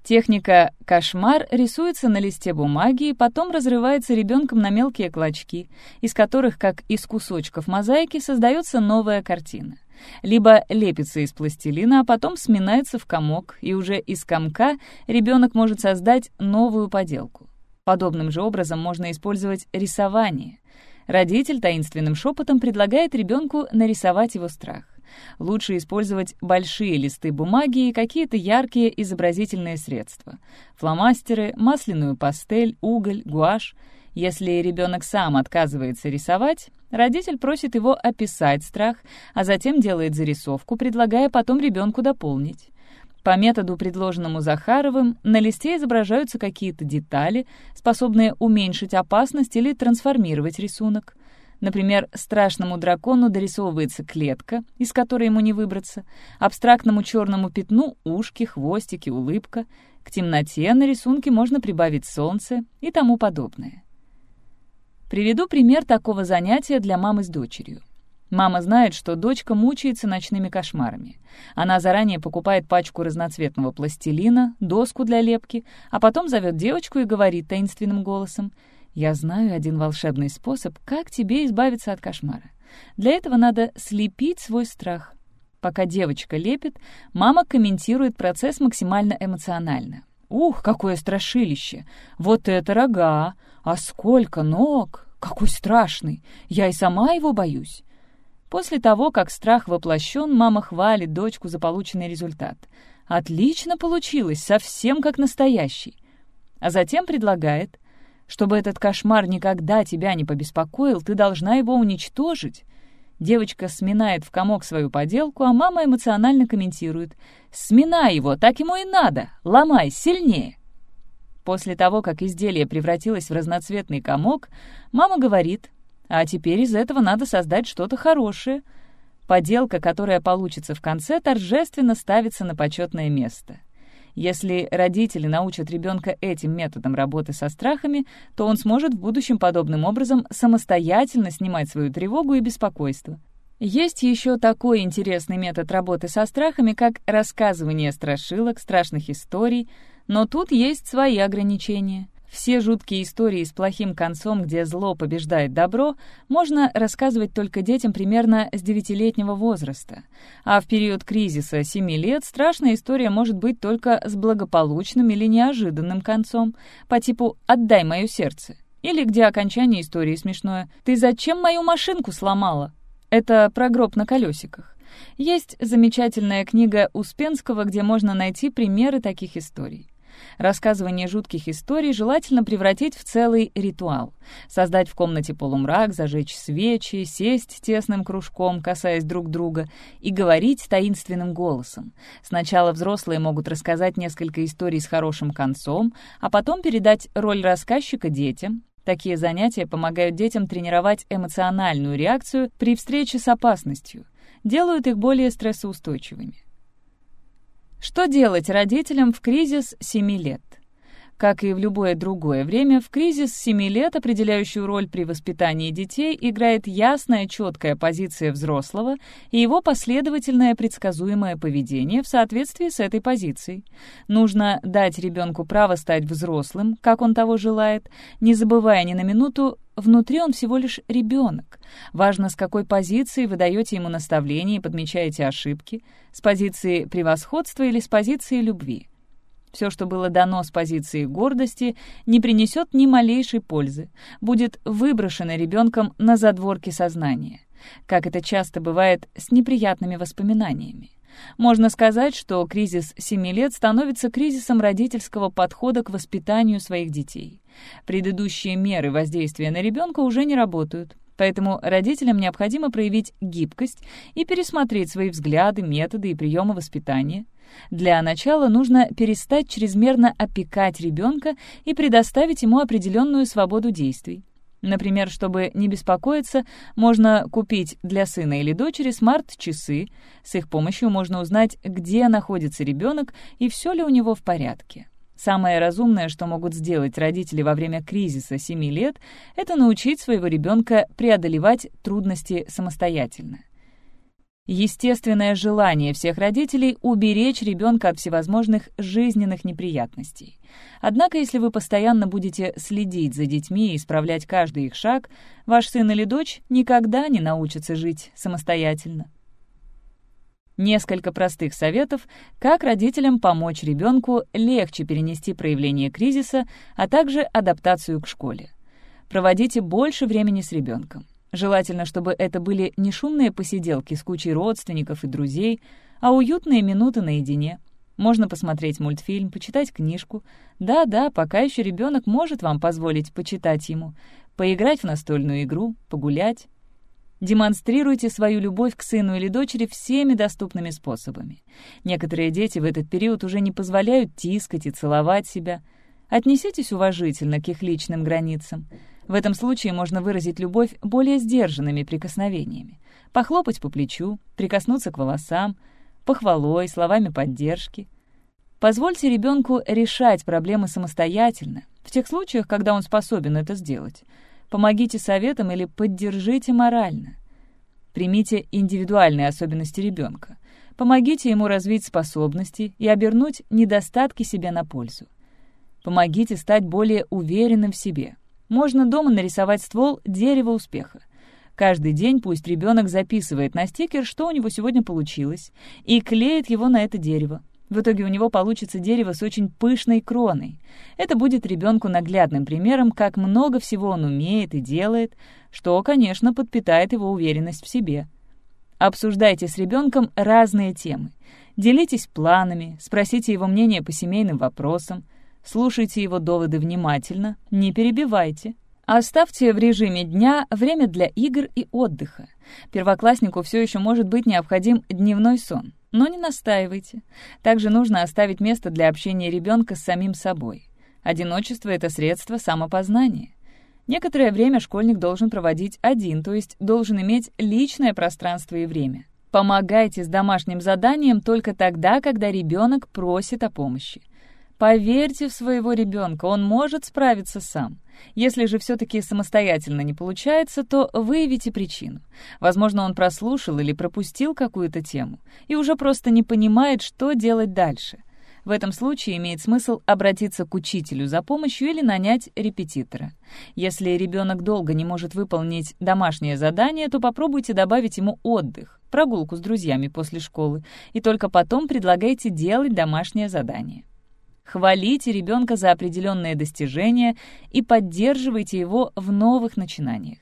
Техника «кошмар» рисуется на листе бумаги и потом разрывается ребенком на мелкие клочки, из которых, как из кусочков мозаики, создается новая картина. Либо лепится из пластилина, а потом сминается в комок, и уже из комка ребенок может создать новую поделку. Подобным же образом можно использовать рисование. Родитель таинственным шепотом предлагает ребенку нарисовать его страх. Лучше использовать большие листы бумаги и какие-то яркие изобразительные средства. Фломастеры, масляную пастель, уголь, гуашь. Если ребенок сам отказывается рисовать, родитель просит его описать страх, а затем делает зарисовку, предлагая потом ребенку дополнить. По методу, предложенному Захаровым, на листе изображаются какие-то детали, способные уменьшить опасность или трансформировать рисунок. Например, страшному дракону дорисовывается клетка, из которой ему не выбраться, абстрактному черному пятну — ушки, хвостики, улыбка, к темноте на рисунке можно прибавить солнце и тому подобное. Приведу пример такого занятия для мамы с дочерью. Мама знает, что дочка мучается ночными кошмарами. Она заранее покупает пачку разноцветного пластилина, доску для лепки, а потом зовет девочку и говорит таинственным голосом — я знаю один волшебный способ, как тебе избавиться от кошмара. Для этого надо слепить свой страх. Пока девочка лепит, мама комментирует процесс максимально эмоционально. «Ух, какое страшилище! Вот это рога! А сколько ног! Какой страшный! Я и сама его боюсь!» После того, как страх воплощен, мама хвалит дочку за полученный результат. «Отлично получилось, совсем как настоящий». А затем предлагает, чтобы этот кошмар никогда тебя не побеспокоил, ты должна его уничтожить. Девочка сминает в комок свою поделку, а мама эмоционально комментирует. «Сминай его, так ему и надо! Ломай, сильнее!» После того, как изделие превратилось в разноцветный комок, мама говорит, «А теперь из этого надо создать что-то хорошее». Поделка, которая получится в конце, торжественно ставится на почетное место. Если родители научат ребенка этим методом работы со страхами, то он сможет в будущем подобным образом самостоятельно снимать свою тревогу и беспокойство. Есть еще такой интересный метод работы со страхами, как рассказывание страшилок, страшных историй, но тут есть свои ограничения. Все жуткие истории с плохим концом, где зло побеждает добро, можно рассказывать только детям примерно с девятилетнего возраста. А в период кризиса 7 лет страшная история может быть только с благополучным или неожиданным концом, по типу «отдай мое сердце». Или где окончание истории смешное «ты зачем мою машинку сломала?» Это про гроб на колесиках. Есть замечательная книга Успенского, где можно найти примеры таких историй. Рассказывание жутких историй желательно превратить в целый ритуал. Создать в комнате полумрак, зажечь свечи, сесть тесным кружком, касаясь друг друга, и говорить таинственным голосом. Сначала взрослые могут рассказать несколько историй с хорошим концом, а потом передать роль рассказчика детям, Такие занятия помогают детям тренировать эмоциональную реакцию при встрече с опасностью, делают их более стрессоустойчивыми. Что делать родителям в кризис 7 лет? Как и в любое другое время, в кризис 7 лет определяющую роль при воспитании детей играет ясная, четкая позиция взрослого и его последовательное предсказуемое поведение в соответствии с этой позицией. Нужно дать ребенку право стать взрослым, как он того желает, не забывая ни на минуту Внутри он всего лишь ребенок. Важно, с какой позиции вы даете ему наставления и подмечаете ошибки, с позиции превосходства или с позиции любви. Все, что было дано с позиции гордости, не принесет ни малейшей пользы, будет выброшено ребенком на задворки сознания, как это часто бывает с неприятными воспоминаниями. Можно сказать, что кризис 7 лет становится кризисом родительского подхода к воспитанию своих детей. Предыдущие меры воздействия на ребенка уже не работают, поэтому родителям необходимо проявить гибкость и пересмотреть свои взгляды, методы и приемы воспитания. Для начала нужно перестать чрезмерно опекать ребенка и предоставить ему определенную свободу действий. Например, чтобы не беспокоиться, можно купить для сына или дочери смарт-часы. С их помощью можно узнать, где находится ребенок и все ли у него в порядке. Самое разумное, что могут сделать родители во время кризиса 7 лет, это научить своего ребенка преодолевать трудности самостоятельно. Естественное желание всех родителей — уберечь ребенка от всевозможных жизненных неприятностей. Однако, если вы постоянно будете следить за детьми и исправлять каждый их шаг, ваш сын или дочь никогда не научатся жить самостоятельно. Несколько простых советов, как родителям помочь ребенку легче перенести проявление кризиса, а также адаптацию к школе. Проводите больше времени с ребенком. Желательно, чтобы это были не шумные посиделки с кучей родственников и друзей, а уютные минуты наедине. Можно посмотреть мультфильм, почитать книжку. Да-да, пока еще ребенок может вам позволить почитать ему, поиграть в настольную игру, погулять. Демонстрируйте свою любовь к сыну или дочери всеми доступными способами. Некоторые дети в этот период уже не позволяют тискать и целовать себя. Отнеситесь уважительно к их личным границам. В этом случае можно выразить любовь более сдержанными прикосновениями. Похлопать по плечу, прикоснуться к волосам, похвалой, словами поддержки. Позвольте ребенку решать проблемы самостоятельно, в тех случаях, когда он способен это сделать. Помогите советом или поддержите морально. Примите индивидуальные особенности ребенка. Помогите ему развить способности и обернуть недостатки себе на пользу. Помогите стать более уверенным в себе. Можно дома нарисовать ствол дерева успеха. Каждый день пусть ребенок записывает на стикер, что у него сегодня получилось, и клеит его на это дерево. В итоге у него получится дерево с очень пышной кроной. Это будет ребенку наглядным примером, как много всего он умеет и делает, что, конечно, подпитает его уверенность в себе. Обсуждайте с ребенком разные темы. Делитесь планами, спросите его мнение по семейным вопросам, слушайте его доводы внимательно, не перебивайте. Оставьте в режиме дня время для игр и отдыха. Первокласснику все еще может быть необходим дневной сон, но не настаивайте. Также нужно оставить место для общения ребенка с самим собой. Одиночество — это средство самопознания. Некоторое время школьник должен проводить один, то есть должен иметь личное пространство и время. Помогайте с домашним заданием только тогда, когда ребенок просит о помощи. Поверьте в своего ребенка, он может справиться сам. Если же все-таки самостоятельно не получается, то выявите причину. Возможно, он прослушал или пропустил какую-то тему и уже просто не понимает, что делать дальше. В этом случае имеет смысл обратиться к учителю за помощью или нанять репетитора. Если ребенок долго не может выполнить домашнее задание, то попробуйте добавить ему отдых, прогулку с друзьями после школы, и только потом предлагайте делать домашнее задание. Хвалите ребенка за определенные достижения и поддерживайте его в новых начинаниях.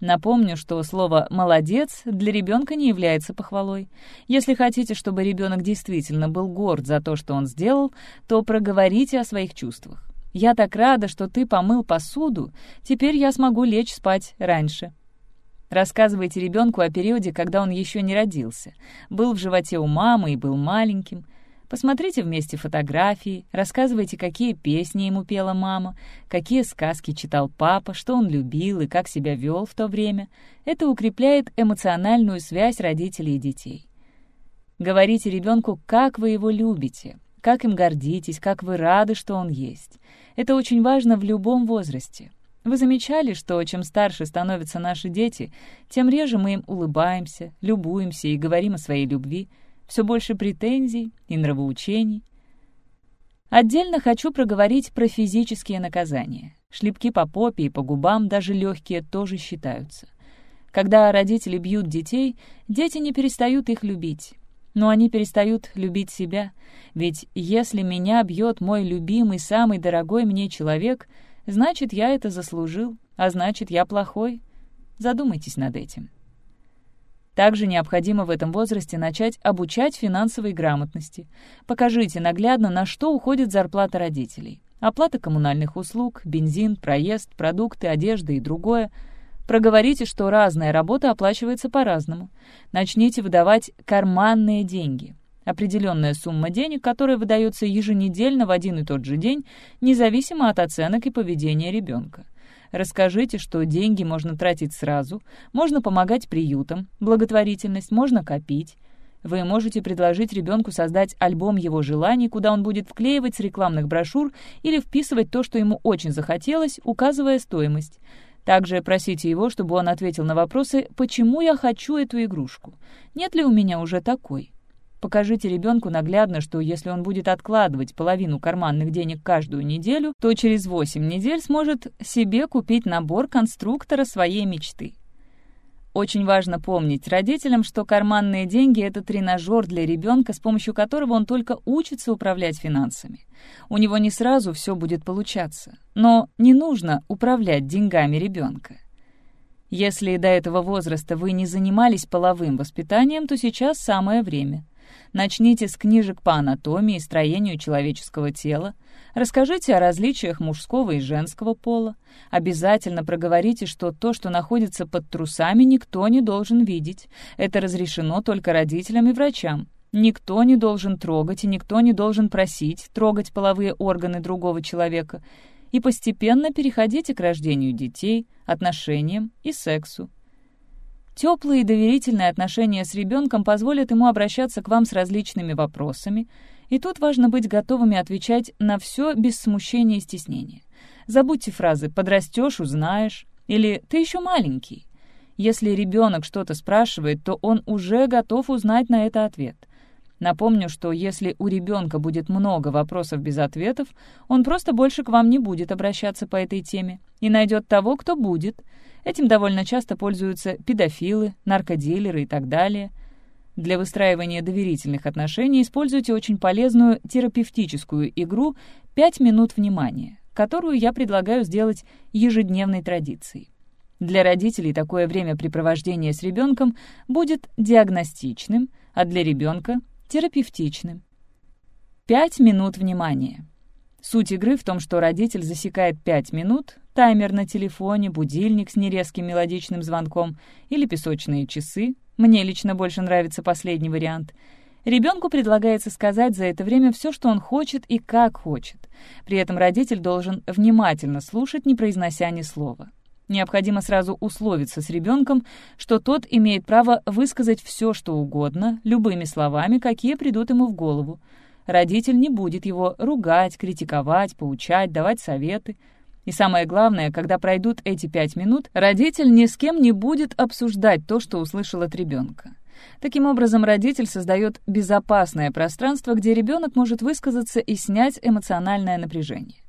Напомню, что слово «молодец» для ребенка не является похвалой. Если хотите, чтобы ребенок действительно был горд за то, что он сделал, то проговорите о своих чувствах. «Я так рада, что ты помыл посуду, теперь я смогу лечь спать раньше». Рассказывайте ребенку о периоде, когда он еще не родился, был в животе у мамы и был маленьким. Посмотрите вместе фотографии, рассказывайте, какие песни ему пела мама, какие сказки читал папа, что он любил и как себя вел в то время. Это укрепляет эмоциональную связь родителей и детей. Говорите ребенку, как вы его любите, как им гордитесь, как вы рады, что он есть. Это очень важно в любом возрасте. Вы замечали, что чем старше становятся наши дети, тем реже мы им улыбаемся, любуемся и говорим о своей любви — все больше претензий и нравоучений. Отдельно хочу проговорить про физические наказания. Шлепки по попе и по губам, даже легкие, тоже считаются. Когда родители бьют детей, дети не перестают их любить. Но они перестают любить себя. Ведь если меня бьет мой любимый, самый дорогой мне человек, значит, я это заслужил, а значит, я плохой. Задумайтесь над этим. Также необходимо в этом возрасте начать обучать финансовой грамотности. Покажите наглядно, на что уходит зарплата родителей. Оплата коммунальных услуг, бензин, проезд, продукты, одежда и другое. Проговорите, что разная работа оплачивается по-разному. Начните выдавать карманные деньги. Определенная сумма денег, которая выдается еженедельно в один и тот же день, независимо от оценок и поведения ребенка. Расскажите, что деньги можно тратить сразу, можно помогать приютам, благотворительность можно копить. Вы можете предложить ребенку создать альбом его желаний, куда он будет вклеивать с рекламных брошюр или вписывать то, что ему очень захотелось, указывая стоимость. Также просите его, чтобы он ответил на вопросы «Почему я хочу эту игрушку? Нет ли у меня уже такой?» Покажите ребенку наглядно, что если он будет откладывать половину карманных денег каждую неделю, то через 8 недель сможет себе купить набор конструктора своей мечты. Очень важно помнить родителям, что карманные деньги — это тренажер для ребенка, с помощью которого он только учится управлять финансами. У него не сразу все будет получаться, но не нужно управлять деньгами ребенка. Если до этого возраста вы не занимались половым воспитанием, то сейчас самое время — Начните с книжек по анатомии и строению человеческого тела. Расскажите о различиях мужского и женского пола. Обязательно проговорите, что то, что находится под трусами, никто не должен видеть. Это разрешено только родителям и врачам. Никто не должен трогать и никто не должен просить трогать половые органы другого человека. И постепенно переходите к рождению детей, отношениям и сексу. Теплые и доверительные отношения с ребенком позволят ему обращаться к вам с различными вопросами, и тут важно быть готовыми отвечать на все без смущения и стеснения. Забудьте фразы «подрастешь, узнаешь» или «ты еще маленький». Если ребенок что-то спрашивает, то он уже готов узнать на это ответ. Напомню, что если у ребенка будет много вопросов без ответов, он просто больше к вам не будет обращаться по этой теме и найдет того, кто будет — Этим довольно часто пользуются педофилы, наркодилеры и так далее. Для выстраивания доверительных отношений используйте очень полезную терапевтическую игру «5 минут внимания», которую я предлагаю сделать ежедневной традицией. Для родителей такое времяпрепровождение с ребенком будет диагностичным, а для ребенка — терапевтичным. Пять минут внимания. Суть игры в том, что родитель засекает 5 минут, таймер на телефоне, будильник с нерезким мелодичным звонком или песочные часы. Мне лично больше нравится последний вариант. Ребенку предлагается сказать за это время все, что он хочет и как хочет. При этом родитель должен внимательно слушать, не произнося ни слова. Необходимо сразу условиться с ребенком, что тот имеет право высказать все, что угодно, любыми словами, какие придут ему в голову. Родитель не будет его ругать, критиковать, поучать, давать советы. И самое главное, когда пройдут эти пять минут, родитель ни с кем не будет обсуждать то, что услышал от ребенка. Таким образом, родитель создает безопасное пространство, где ребенок может высказаться и снять эмоциональное напряжение.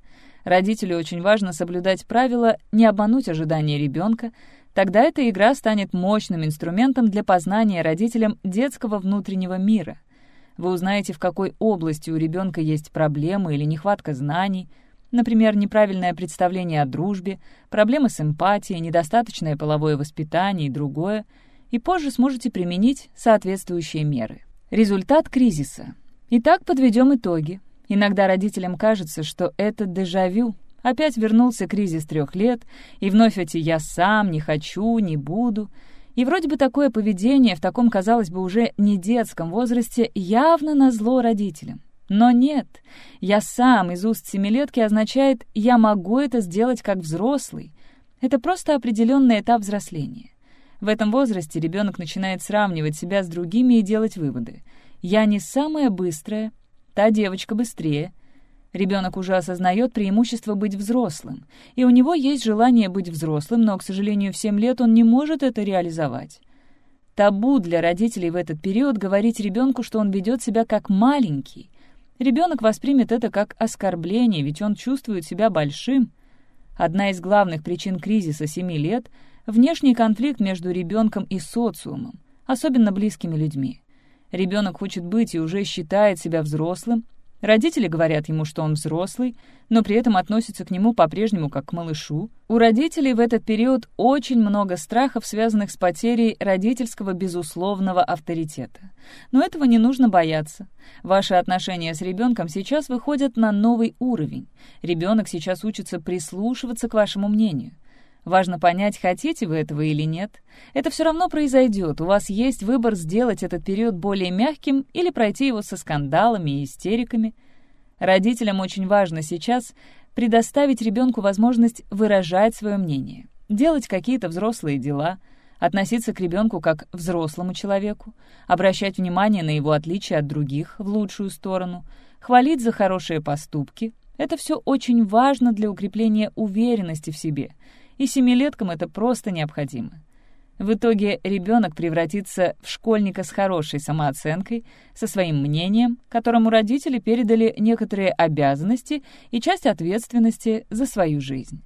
Родителю очень важно соблюдать правила не обмануть ожидания ребенка, тогда эта игра станет мощным инструментом для познания родителям детского внутреннего мира. Вы узнаете, в какой области у ребенка есть проблемы или нехватка знаний, например, неправильное представление о дружбе, проблемы с эмпатией, недостаточное половое воспитание и другое, и позже сможете применить соответствующие меры. Результат кризиса. Итак, подведем итоги. Иногда родителям кажется, что это дежавю. Опять вернулся кризис трех лет, и вновь эти «я сам», «не хочу», «не буду». И вроде бы такое поведение в таком, казалось бы, уже не детском возрасте явно назло родителям. Но нет, «я сам» из уст семилетки означает «я могу это сделать как взрослый». Это просто определенный этап взросления. В этом возрасте ребенок начинает сравнивать себя с другими и делать выводы. «Я не самая быстрая, та девочка быстрее», Ребенок уже осознает преимущество быть взрослым, и у него есть желание быть взрослым, но, к сожалению, в 7 лет он не может это реализовать. Табу для родителей в этот период говорить ребенку, что он ведет себя как маленький. Ребенок воспримет это как оскорбление, ведь он чувствует себя большим. Одна из главных причин кризиса 7 лет — внешний конфликт между ребенком и социумом, особенно близкими людьми. Ребенок хочет быть и уже считает себя взрослым, Родители говорят ему, что он взрослый, но при этом относятся к нему по-прежнему как к малышу. У родителей в этот период очень много страхов, связанных с потерей родительского безусловного авторитета. Но этого не нужно бояться. Ваши отношения с ребенком сейчас выходят на новый уровень. Ребенок сейчас учится прислушиваться к вашему мнению. Важно понять, хотите вы этого или нет. Это все равно произойдет. У вас есть выбор сделать этот период более мягким или пройти его со скандалами и истериками. Родителям очень важно сейчас предоставить ребенку возможность выражать свое мнение, делать какие-то взрослые дела, относиться к ребенку как взрослому человеку, обращать внимание на его отличия от других в лучшую сторону, хвалить за хорошие поступки. Это все очень важно для укрепления уверенности в себе — и семилеткам это просто необходимо. В итоге ребенок превратится в школьника с хорошей самооценкой, со своим мнением, которому родители передали некоторые обязанности и часть ответственности за свою жизнь.